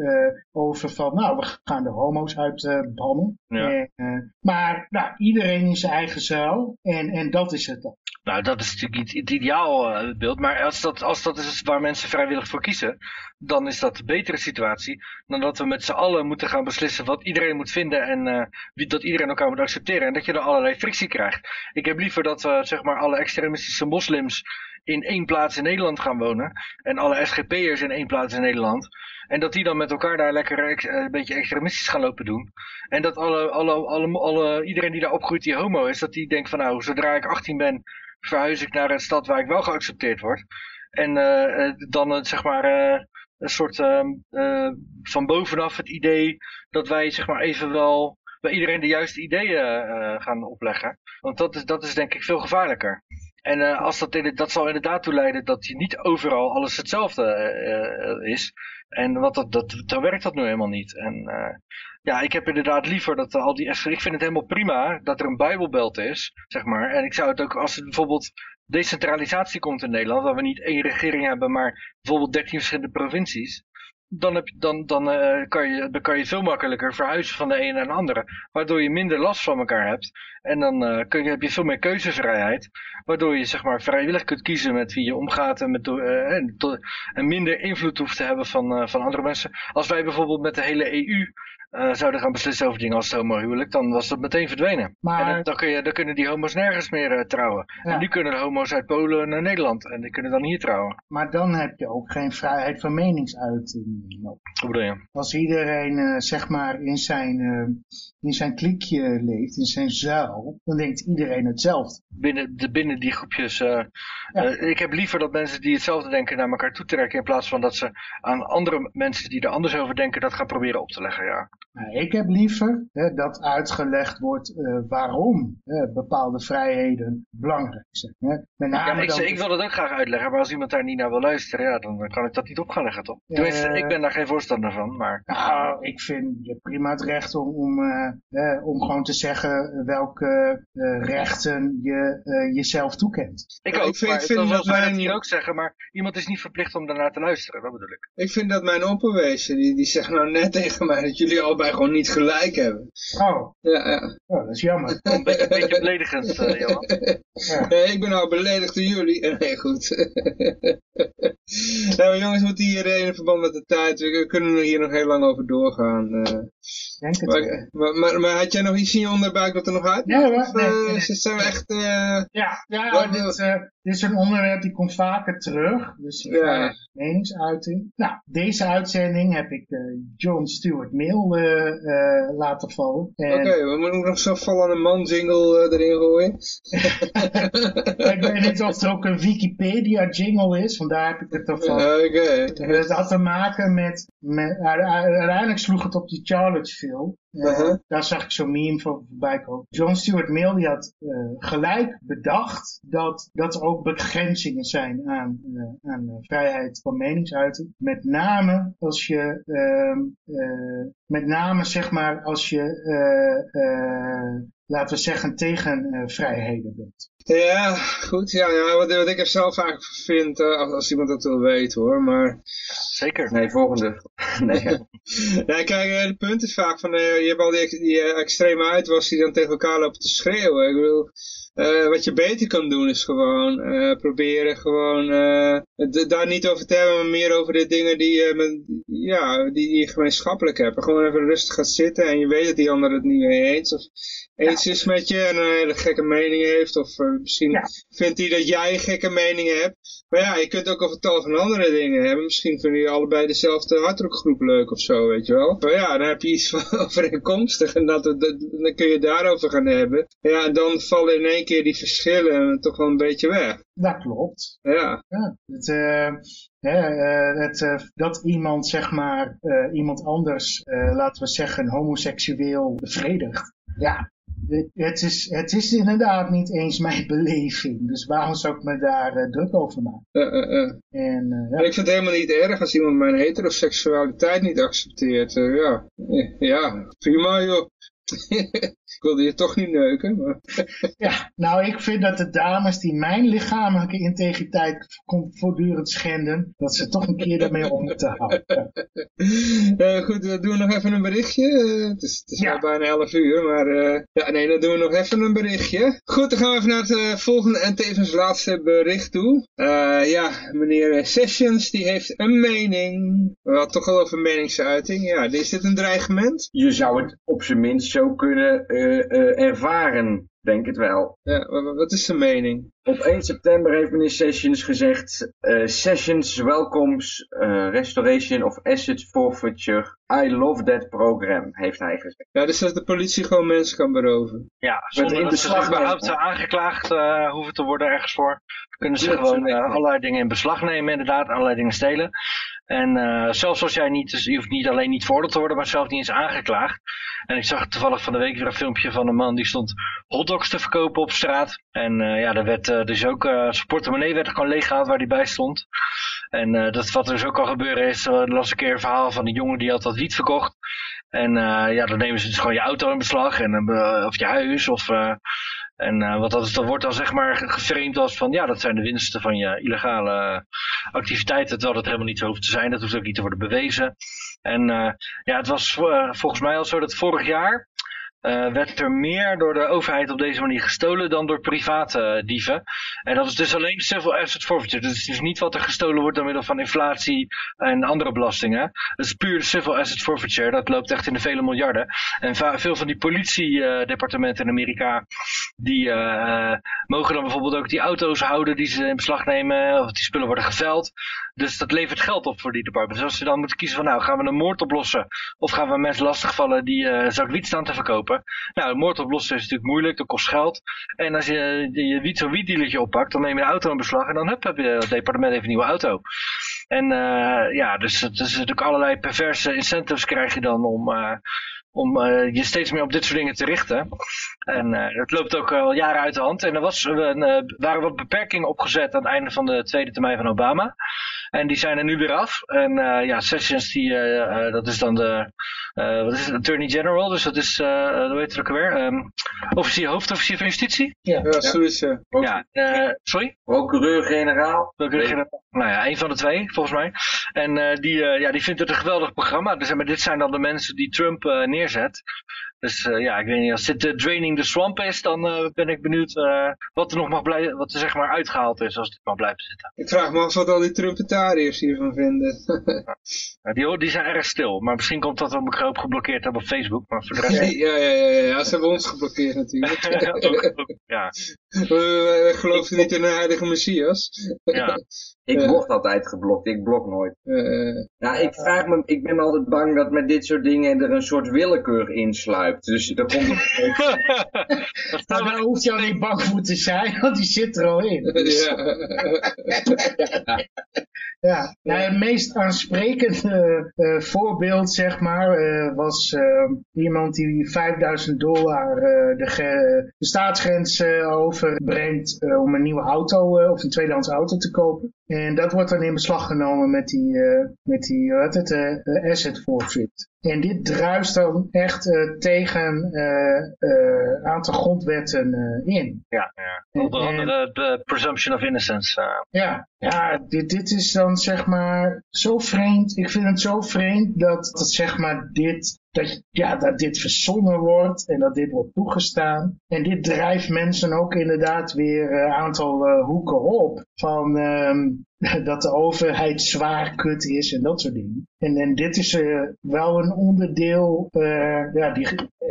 over van, nou, we gaan de homo's uitbannen. Ja. En, maar, nou, iedereen in zijn eigen zuil. En, en dat is het dan. Nou, dat is natuurlijk niet het ideaal eh, beeld. Maar als dat, als dat is waar mensen vrijwillig voor kiezen, dan is dat een betere situatie dan dat we met z'n allen moeten gaan beslissen wat iedereen moet vinden en eh, dat iedereen elkaar moet accepteren. En dat je dan allerlei frictie krijgt. Ik heb liever dat we zeg maar alle extremistische moslims in één plaats in Nederland gaan wonen. En alle SGP'ers in één plaats in Nederland. En dat die dan met elkaar daar lekker eh, een beetje extremistisch gaan lopen doen. En dat alle, alle, alle, alle, iedereen die daar opgroeit die homo is, dat die denkt van nou, zodra ik 18 ben, verhuis ik naar een stad waar ik wel geaccepteerd word. En dan zeg maar een soort ehm, eh, van bovenaf het idee dat wij zeg maar even wel bij iedereen de juiste ideeën eh, gaan opleggen. Want dat is, dat is denk ik veel gevaarlijker. En eh, als dat, in- dat zal inderdaad toe leiden dat je niet overal alles hetzelfde is. En wat dat, dat, zo werkt dat nu helemaal niet. En ja, ik heb inderdaad liever dat al die... Ik vind het helemaal prima dat er een bijbelbelt is, zeg maar. En ik zou het ook, als het bijvoorbeeld decentralisatie komt in Nederland, waar we niet één regering hebben, maar bijvoorbeeld 13 verschillende provincies. Dan, heb dan, dan, eh, kan je, dan kan je veel makkelijker verhuizen van de ene naar de andere. Waardoor je minder last van elkaar hebt. En dan eh, kun je, heb je veel meer keuzevrijheid. Waardoor je zeg maar, vrijwillig kunt kiezen met wie je omgaat. En, met, eh, en, to- en minder invloed hoeft te hebben van, van andere mensen. Als wij bijvoorbeeld met de hele EU zouden gaan beslissen over dingen als het homohuwelijk. Dan was dat meteen verdwenen. Maar- En dan, dan, kun je, dan kunnen die homo's nergens meer trouwen. Ja. En nu kunnen de homo's uit Polen naar Nederland. En die kunnen dan hier trouwen. Maar dan heb je ook geen vrijheid van meningsuiting. Nog. Hoe bedoel je? Als iedereen eh, zeg maar in zijn, eh, in zijn klikje leeft, in zijn zuil, dan denkt iedereen hetzelfde. binnen, de, binnen die groepjes. eh, Ja. eh, ik heb liever dat mensen die hetzelfde denken naar elkaar toetrekken. In plaats van dat ze aan andere mensen die er anders over denken dat gaan proberen op te leggen. Ja. Ik heb liever hè, dat uitgelegd wordt eh, waarom hè, bepaalde vrijheden belangrijk zijn. Hè. Met name Ja, ik, dan- ik wil dat ook graag uitleggen, maar als iemand daar niet naar wil luisteren, ja, dan kan ik dat niet op gaan leggen, toch? Tenminste, ik, ik ben daar geen voorstander van, maar... Nou, ik vind je prima het recht om, om, eh, eh, om gewoon te zeggen welke eh, rechten je eh, jezelf toekent. Ik ook, ik vind- maar ik vind dat wij- hier ook zeggen, maar iemand is niet verplicht om daarnaar te luisteren, dat bedoel ik. Ik vind dat mijn opperwezen, die, die zegt nou net tegen mij dat jullie allebei gewoon niet gelijk hebben. Oh, Ja, ja. oh dat is jammer. Een beetje, een beetje beledigend, eh, Johan. Ja. Nee, ik ben nou beledigd door jullie. Nee, goed. nou, jongens, we moeten hier in verband met de tijd, we kunnen er hier nog heel lang over doorgaan. eh. Denk het wel. maar, maar, maar, maar had jij nog iets in je onderbuik wat er nog uit? Ja, hoor. Nee, eh, nee, nee. zijn we echt... eh, Ja, ja Wat- dit, eh, dit is een onderwerp die komt vaker terug. Dus Ja. meningsuiting. Nou, deze uitzending heb ik John Stuart Mill laten vallen. En Oké, we moeten nog zo'n vallende man jingle erin gooien. ik weet niet of er ook een Wikipedia jingle is, vandaar heb ik het ervan. Oké. Het had te maken met, met uiteindelijk sloeg het op die Charlottesville. Uh-huh. Daar zag ik zo'n meme van voorbij komen. John Stuart Mill die had eh, gelijk bedacht dat, dat er ook begrenzingen zijn aan, eh, aan eh, vrijheid van meningsuiting. Met name als je, ehm, eh, met name zeg maar als je, laten we zeggen, tegen vrijheden bent. Ja, goed. Ja, ja wat, wat ik er zelf eigenlijk vind, eh, als, als iemand dat wil weten hoor. Maar Zeker. Nee, volgende. Nee, ja, kijk, eh, het punt is vaak van, eh, je hebt al die, die eh, extreme uitwas die dan tegen elkaar lopen te schreeuwen. Ik bedoel, eh, wat je beter kan doen is gewoon eh, proberen gewoon eh, het daar niet over te hebben, maar meer over de dingen die, eh, met, ja, die, je gemeenschappelijk hebt. Gewoon even rustig gaat zitten en je weet dat die ander het niet mee eens of eens is met je en een hele gekke mening heeft. Of misschien Ja. vindt hij dat jij gekke meningen hebt. Maar ja, je kunt ook over tal van andere dingen hebben. Misschien vinden jullie allebei dezelfde hardrockgroep leuk of zo, weet je wel. Maar ja, dan heb je iets van overeenkomstig en dat, dat, dan kun je daarover gaan hebben. Ja, en dan vallen in één keer die verschillen toch wel een beetje weg. Dat klopt. Ja, Ja, het, eh, hè, eh, het, eh, dat iemand, zeg maar, iemand anders, laten we zeggen, homoseksueel bevredigt. Ja, het, is, het is inderdaad niet eens mijn beleving. Dus waarom zou ik me daar druk over maken? En ja, ik vind het helemaal niet erg als iemand mijn heteroseksualiteit niet accepteert. Ja. Ja, prima joh. ik wilde je toch niet neuken, maar... ja, nou, ik vind dat de dames die mijn lichamelijke integriteit vo- voortdurend schenden, dat ze toch een keer daarmee op moeten houden. Eh, goed, we doen nog even een berichtje. Eh, het is, het is Ja. al bijna 11 uur, maar eh, ja, nee, dan doen we nog even een berichtje. Goed, dan gaan we even naar het volgende en tevens laatste bericht toe. Eh, ja, meneer Sessions, die heeft een mening. We hadden toch al over meningsuiting. Ja, is dit een dreigement? je zou het op zijn minst zo kunnen ervaren, denk het wel. Ja, wa- wa- wat is de mening? Op 1 september heeft meneer Sessions gezegd, eh, Sessions welcomes eh, restoration of asset forfeiture. I love that program, heeft hij gezegd. Ja, dus dat de politie gewoon mensen kan beroven. Ja, zonder in dat ze beslag überhaupt nemen. eh, aangeklaagd eh, hoeven te worden ergens voor. Kunnen ze Ja, gewoon eh, allerlei dingen in beslag nemen, inderdaad, allerlei dingen stelen. En eh, zelfs als jij niet, dus je hoeft niet alleen niet veroordeeld te worden, maar zelfs niet eens aangeklaagd. En ik zag toevallig van de week weer een filmpje van een man die stond hotdogs te verkopen op straat. En eh, ja, daar werd eh, dus ook, zijn portemonnee werd er gewoon leeggehaald waar hij bij stond. En dat, wat er dus ook kan gebeuren is, uh, las een keer een verhaal van een jongen die had wat wiet verkocht. En ja, dan nemen ze dus gewoon je auto in beslag en, of je huis of... en uh, wat dat, dat wordt dan zeg maar geframed als van ja, dat zijn de winsten van je illegale activiteiten, terwijl dat helemaal niet zo hoeft te zijn. Dat hoeft ook niet te worden bewezen. En uh, ja, het was uh, volgens mij al zo dat vorig jaar uh, werd er meer door de overheid op deze manier gestolen dan door private dieven. En dat is dus alleen civil asset forfeiture. Dus het is niet wat er gestolen wordt door middel van inflatie en andere belastingen. Het is puur civil asset forfeiture. Dat loopt echt in de vele miljarden. En veel van die politiedepartementen in Amerika, die uh, mogen dan bijvoorbeeld ook die auto's houden die ze in beslag nemen. Of die spullen worden geveld. Dus dat levert geld op voor die departementen. Dus als ze dan moeten kiezen van nou, gaan we een moord oplossen. Of gaan we mensen lastigvallen die uh, zak wiet staan te verkopen. Nou, een moord oplossen is natuurlijk moeilijk, dat kost geld. En als je je wiet zo'n wietdealertje oppakt, dan neem je de auto in beslag. En dan hup, heb je het departement even een nieuwe auto. En uh, ja, dus het is natuurlijk allerlei perverse incentives krijg je dan om... Uh, om je steeds meer op dit soort dingen te richten. En uh, dat loopt ook al jaren uit de hand. En er was, uh, waren wat beperkingen opgezet aan het einde van de tweede termijn van Obama. En die zijn er nu weer af. En eh, ja, Sessions, die, eh, eh, dat is dan de, eh, wat is het, Attorney General. Dus dat is, eh hoe heet het ook alweer? Ehm, officier, hoofdofficier van Justitie. Ja, zoiets. ja. Ja, eh, sorry? Procureur-generaal. Welke regio- Nou ja, een van de twee, volgens mij. En eh, die, eh, ja, die vindt het een geweldig programma. Dus, maar dit zijn dan de mensen die Trump eh, neerzet. Dus eh, ja, ik weet niet, als dit eh, Draining the Swamp is, dan eh, ben ik benieuwd wat er nog mag blijven, wat er zeg maar uitgehaald is als dit mag blijven zitten. Ik vraag me af wat al die Trumpetariërs hiervan vinden. Ja, die, die zijn erg stil, maar misschien komt dat omdat ik ook geblokkeerd heb op Facebook. Maar voor de rest... ja, ja, ja, ja, ja, ze hebben ons geblokkeerd natuurlijk. ook, ook, ja, We, we geloofden niet in een heilige Messias. ja. Ik Ja. word altijd geblokt, ik blok nooit. Eh, Ja, ik vraag me, ik ben altijd bang dat met dit soort dingen er een soort willekeur insluipt. Dus er komt een... Nou, daar hoeft je al niet bang voor te zijn, want die zit er al in. ja. Ja, nou, het meest aansprekende eh, voorbeeld, zeg maar, eh, was eh, iemand die 5000 dollar eh, de, ge- de staatsgrens overbrengt om een nieuwe auto eh, of een tweedehands auto te kopen. En dat wordt dan in beslag genomen met die, eh, met die wat het, eh, eh, asset forfeit. En dit druist dan echt eh, tegen een aantal grondwetten eh, in. ja, ja. Onder andere de presumption of innocence. eh. Ja, ja dit, dit is dan zeg maar zo vreemd. Ik vind het zo vreemd dat, dat zeg maar dit, dat, ja, dat dit verzonnen wordt en dat dit wordt toegestaan. En dit drijft mensen ook inderdaad weer een aantal eh, hoeken op. Van ehm, dat de overheid zwaar kut is en dat soort dingen. En, en dit is eh, wel een onderdeel eh, ja, die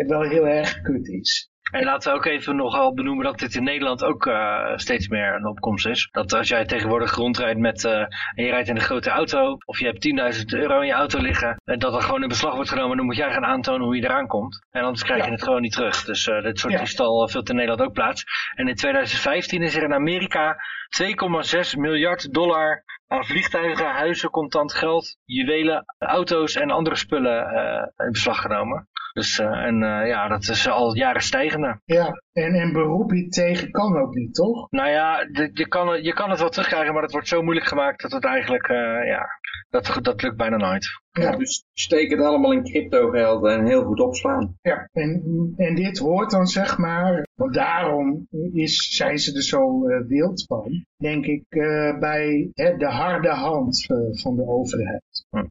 wel heel erg kut is. En laten we ook even nogal benoemen dat dit in Nederland ook eh, steeds meer een opkomst is. Dat als jij tegenwoordig rondrijdt met, eh, en je rijdt in een grote auto, of je hebt 10.000 euro in je auto liggen, en dat er gewoon in beslag wordt genomen, dan moet jij gaan aantonen hoe je eraan komt. En anders krijg je Ja. het gewoon niet terug. Dus eh, dit soort Ja. diefstal vindt in Nederland ook plaats. En in 2015 is er in Amerika 2,6 miljard dollar aan vliegtuigen, huizen, contant geld, juwelen, auto's en andere spullen eh, in beslag genomen. Dus, eh, en eh, ja, dat is al jaren stijgende. Ja, en, en beroep hier tegen kan ook niet, toch? Nou ja, de- je kan, het- je kan het wel terugkrijgen, maar het wordt zo moeilijk gemaakt dat het eigenlijk, eh, ja, dat, dat lukt bijna nooit. Ja. Dus steek het allemaal in crypto geld en heel goed opslaan. Ja, en, en dit hoort dan zeg maar, want daarom is, zijn ze er zo eh, wild van, denk ik, eh, bij hè, de harde hand van de overheid. Hm.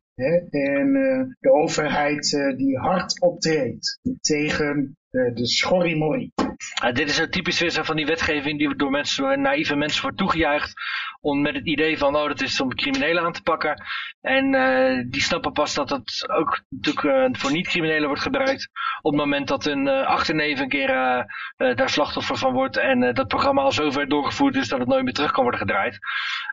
En eh, de overheid eh, die hard optreedt tegen eh, de schorrimorrie. Uh, dit is een typisch weer zo van die wetgeving die door mensen, door naïeve mensen wordt toegejuicht. Om met het idee van, oh, dat is om criminelen aan te pakken. En eh, die snappen pas dat het ook natuurlijk eh, voor niet-criminelen wordt gebruikt. Op het moment dat een uh, achterneef een keer uh, uh, daar slachtoffer van wordt. En uh, dat programma al zover doorgevoerd is dat het nooit meer terug kan worden gedraaid.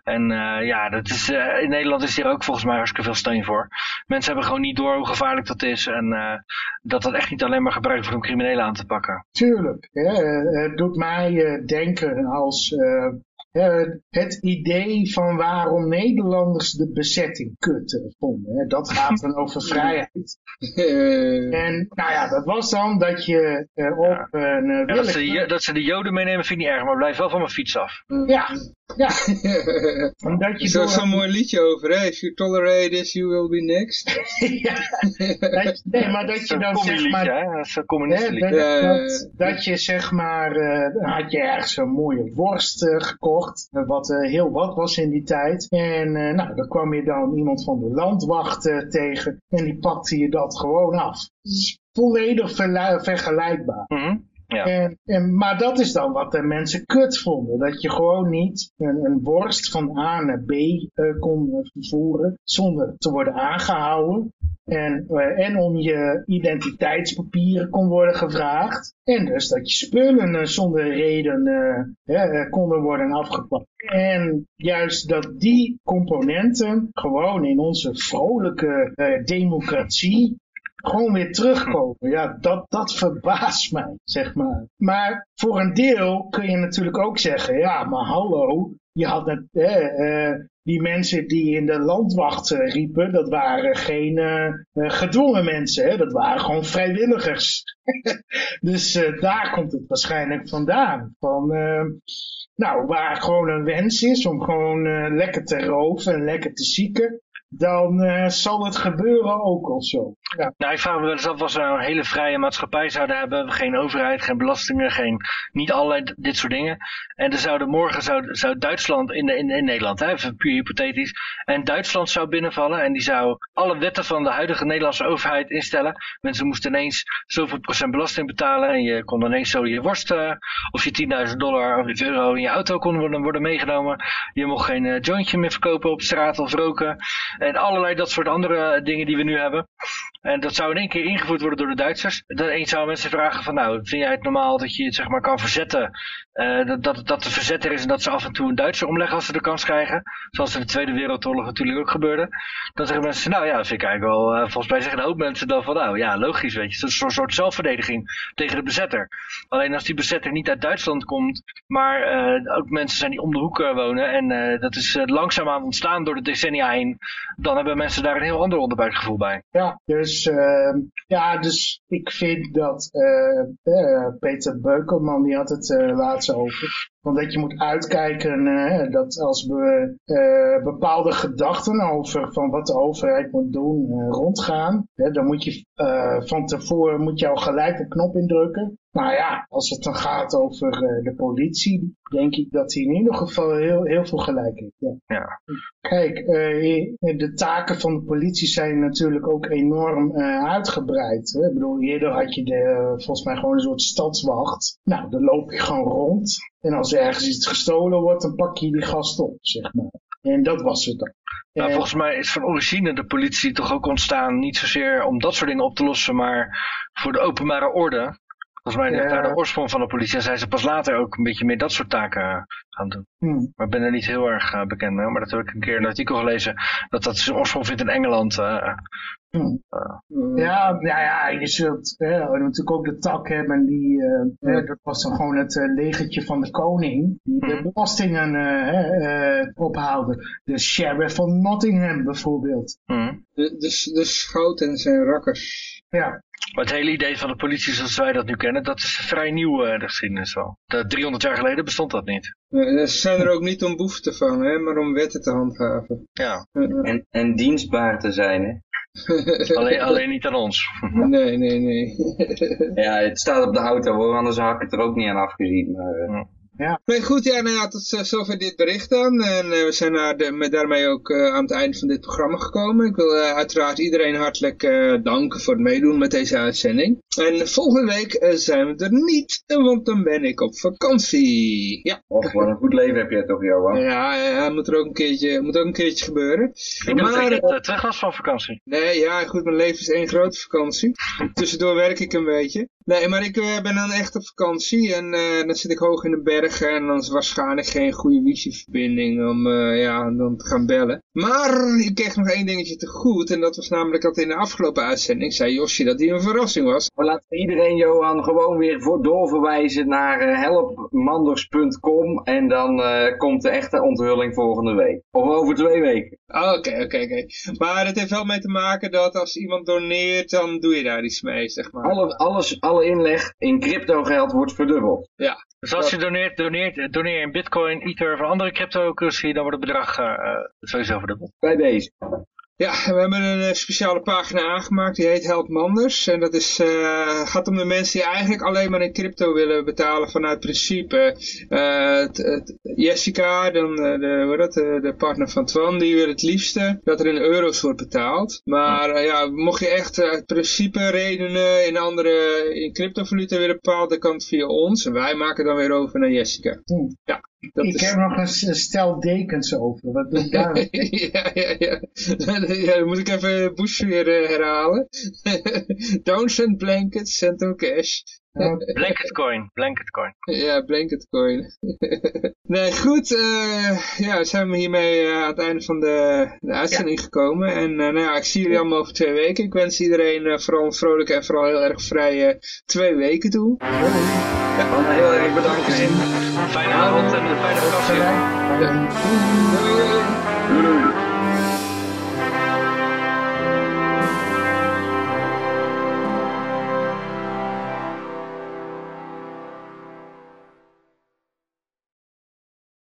En uh, ja, dat is, uh, in Nederland is hier ook volgens mij hartstikke veel steun voor. Mensen hebben gewoon niet door hoe gevaarlijk dat is. En uh, dat dat echt niet alleen maar gebruikt wordt om criminelen aan te pakken. Tuurlijk. Het doet mij denken als uh, het idee van waarom Nederlanders de bezetting kut vonden. Hè. Dat gaat dan over vrijheid. en nou ja, dat was dan dat je uh, op ja. een... Uh, ja, dat, ze, dat, ze, de joden meenemen vind ik niet erg, maar blijf wel van mijn fiets af. Ja, ja. Omdat je er is zo'n mooi liedje over, hè? If you tolerate this, you will be next. ja. dat, nee, maar dat je dan zeg maar... Hè? Dat is een communistenliedje. Dat, dat, dat, je zeg maar... Uh, had je ergens een mooie worst uh, gekocht, wat uh, heel wat was in die tijd. En nou, dan kwam je dan iemand van de landwacht tegen en die pakte je dat gewoon af. Volledig vergelijkbaar. -hmm. En, en, maar dat is dan wat de mensen kut vonden. Dat je gewoon niet een, een worst van A naar B uh, kon vervoeren zonder te worden aangehouden. En, uh, en om je identiteitspapieren kon worden gevraagd. En dus dat je spullen zonder reden konden worden afgepakt. En juist dat die componenten gewoon in onze vrolijke eh, democratie gewoon weer terugkomen. Ja, dat, dat verbaast mij, zeg maar. Maar voor een deel kun je natuurlijk ook zeggen, ja, maar hallo, je had het, eh, eh, die mensen die in de landwacht eh, riepen, dat waren geen eh, gedwongen mensen, hè? dat waren gewoon vrijwilligers. dus daar komt het waarschijnlijk vandaan. Van, eh, nou, waar gewoon een wens is om gewoon lekker te roven en lekker te zieken, dan eh, zal het gebeuren ook of zo. Ja. Nou, ik vraag me wel eens af, als we nou een hele vrije maatschappij zouden hebben, geen overheid, geen belastingen, geen, niet allerlei dit soort dingen. En er zouden morgen zou, zou Duitsland in, in, Nederland, hè, even puur hypothetisch, en Duitsland zou binnenvallen en die zou alle wetten van de huidige Nederlandse overheid instellen. Mensen moesten ineens zoveel procent belasting betalen en je kon ineens zo je worst eh, of je 10.000 dollar of euro in je auto kon worden, worden meegenomen. Je mocht geen eh, jointje meer verkopen op straat of roken. En allerlei dat soort andere dingen die we nu hebben. En dat zou in één keer ingevoerd worden door de Duitsers. Dan eens zouden mensen vragen van nou, vind jij het normaal dat je het zeg maar kan verzetten? eh, dat, dat, dat de verzetter is en dat ze af en toe een Duitser omleggen als ze de kans krijgen. Zoals in de Tweede Wereldoorlog natuurlijk ook gebeurde. Dan zeggen mensen, nou ja, vind ik eigenlijk wel, eh, volgens mij zeggen een hoop mensen dan van nou ja, logisch weet je. Het is een soort, zelfverdediging tegen de bezetter. Alleen als die bezetter niet uit Duitsland komt, maar eh, ook mensen zijn die om de hoek wonen. En dat is langzaamaan ontstaan door de decennia heen. Dan hebben mensen daar een heel ander onderbuikgevoel bij. Ja, dus, ehm, ja, dus ik vind dat eh, eh, Peter Beukelman, die had het eh, laatst over. Want dat je moet uitkijken eh, dat als we eh, bepaalde gedachten over van wat de overheid moet doen eh, rondgaan, hè, dan moet je van tevoren moet je al gelijk een knop indrukken. Nou ja, als het dan gaat over de politie, denk ik dat hij in ieder geval heel, heel veel gelijk heeft. Ja. Ja. Kijk, de taken van de politie zijn natuurlijk ook enorm uitgebreid. Hè? Ik bedoel, eerder had je de, volgens mij gewoon een soort stadswacht. Nou, dan loop je gewoon rond. En als er ergens iets gestolen wordt, dan pak je die gast op, zeg maar. En dat was het dan. Nou, En- volgens mij is van origine de politie toch ook ontstaan, niet zozeer om dat soort dingen op te lossen, maar voor de openbare orde. Volgens mij ligt Ja. daar de oorsprong van de politie. En zijn ze pas later ook een beetje meer dat soort taken eh, gaan doen. Hmm. Maar ik ben er niet heel erg eh, bekend mee. Maar dat heb ik een keer in een artikel gelezen. Dat dat zijn oorsprong vindt in Engeland. eh. Hmm. Mm. Ja, nou ja, je zult hè, natuurlijk ook de tak hebben die, eh, hè, dat was dan gewoon het eh, legertje van de koning, die de Mhm. belastingen eh, eh, ophaalde. De sheriff van Nottingham bijvoorbeeld. hm. De, de, de schoten zijn rakkers. Ja, Maar het hele idee van de politie zoals wij dat nu kennen, dat is vrij nieuw eh, de geschiedenis wel. Dat 300 jaar geleden bestond dat niet. Eh, Ze zijn er ook niet om boeven te vangen, hè, maar om wetten te handhaven. Ja, Eh, eh. En, en dienstbaar te zijn, hè. alleen, alleen niet aan ons. nee, nee, nee. Ja, het staat op de auto hoor, anders had ik het er ook niet aan afgezien. Maar, eh, Nee, goed, ja, nou ja, tot zover dit bericht dan. En eh, we zijn naar de, met daarmee ook eh, aan het einde van dit programma gekomen. Ik wil eh, uiteraard iedereen hartelijk eh, danken voor het meedoen met deze uitzending. En volgende week zijn we er niet, want dan ben ik op vakantie. Ja, Och, wat een goed leven heb jij toch, Johan. ja, ja moet er ook een keertje, moet ook een keertje gebeuren. Ik dacht dat je Maar, net eh, terug was van vakantie. nee, ja, goed, mijn leven is één grote vakantie. Tussendoor werk ik een beetje. Nee, maar ik eh, ben dan echt op vakantie en eh, dan zit ik hoog in de bergen en dan is waarschijnlijk geen goede wifi-verbinding om eh, ja, dan te gaan bellen. Maar ik kreeg nog één dingetje te goed en dat was namelijk dat in de afgelopen uitzending zei Josje dat die een verrassing was. We laten iedereen, Johan, gewoon weer voor doorverwijzen naar helpmanders.com en dan komt de echte onthulling volgende week. Of over twee weken. Oké, oké, oké. Maar het heeft wel mee te maken dat als iemand doneert, dan doe je daar iets mee, zeg maar. Alle, alles, alle inleg in crypto geld wordt verdubbeld. Dus als je doneert, doneert, doneer in bitcoin, ether of andere cryptocurrency, dan wordt het bedrag eh, sowieso verdubbeld. Bij deze. Ja, we hebben een eh, speciale pagina aangemaakt, die heet Help Manders. En dat is, eh, gaat om de mensen die eigenlijk alleen maar in crypto willen betalen vanuit principe. Eh, het- het- Jessica, dan de, hoe dat, de, de partner van Twan, die wil het liefste dat er in euro's wordt betaald. Maar ja, mocht je echt uit principe redenen in andere, in cryptovaluta willen betalen, dan kan het via ons. En wij maken dan weer over naar Jessica. Hmm. Ja, dat ik is... heb nog een stel dekens over. Wat doe ik daar? ja, ja, ja. ja. Dan moet ik even Bush weer eh, herhalen. Don't send blankets, send them cash. Blanket coin, blanket coin. Ja, blanket coin. nee, goed. eh, ja, zijn we hiermee eh, aan het einde van de, de uitzending gekomen. En eh, nou ja, ik zie jullie allemaal over twee weken. Ik wens iedereen eh, vooral een vrolijke en vooral heel erg vrije twee weken toe. Dan heel erg bedankt. Fijne avond en een fijne. Doei. Doei doei.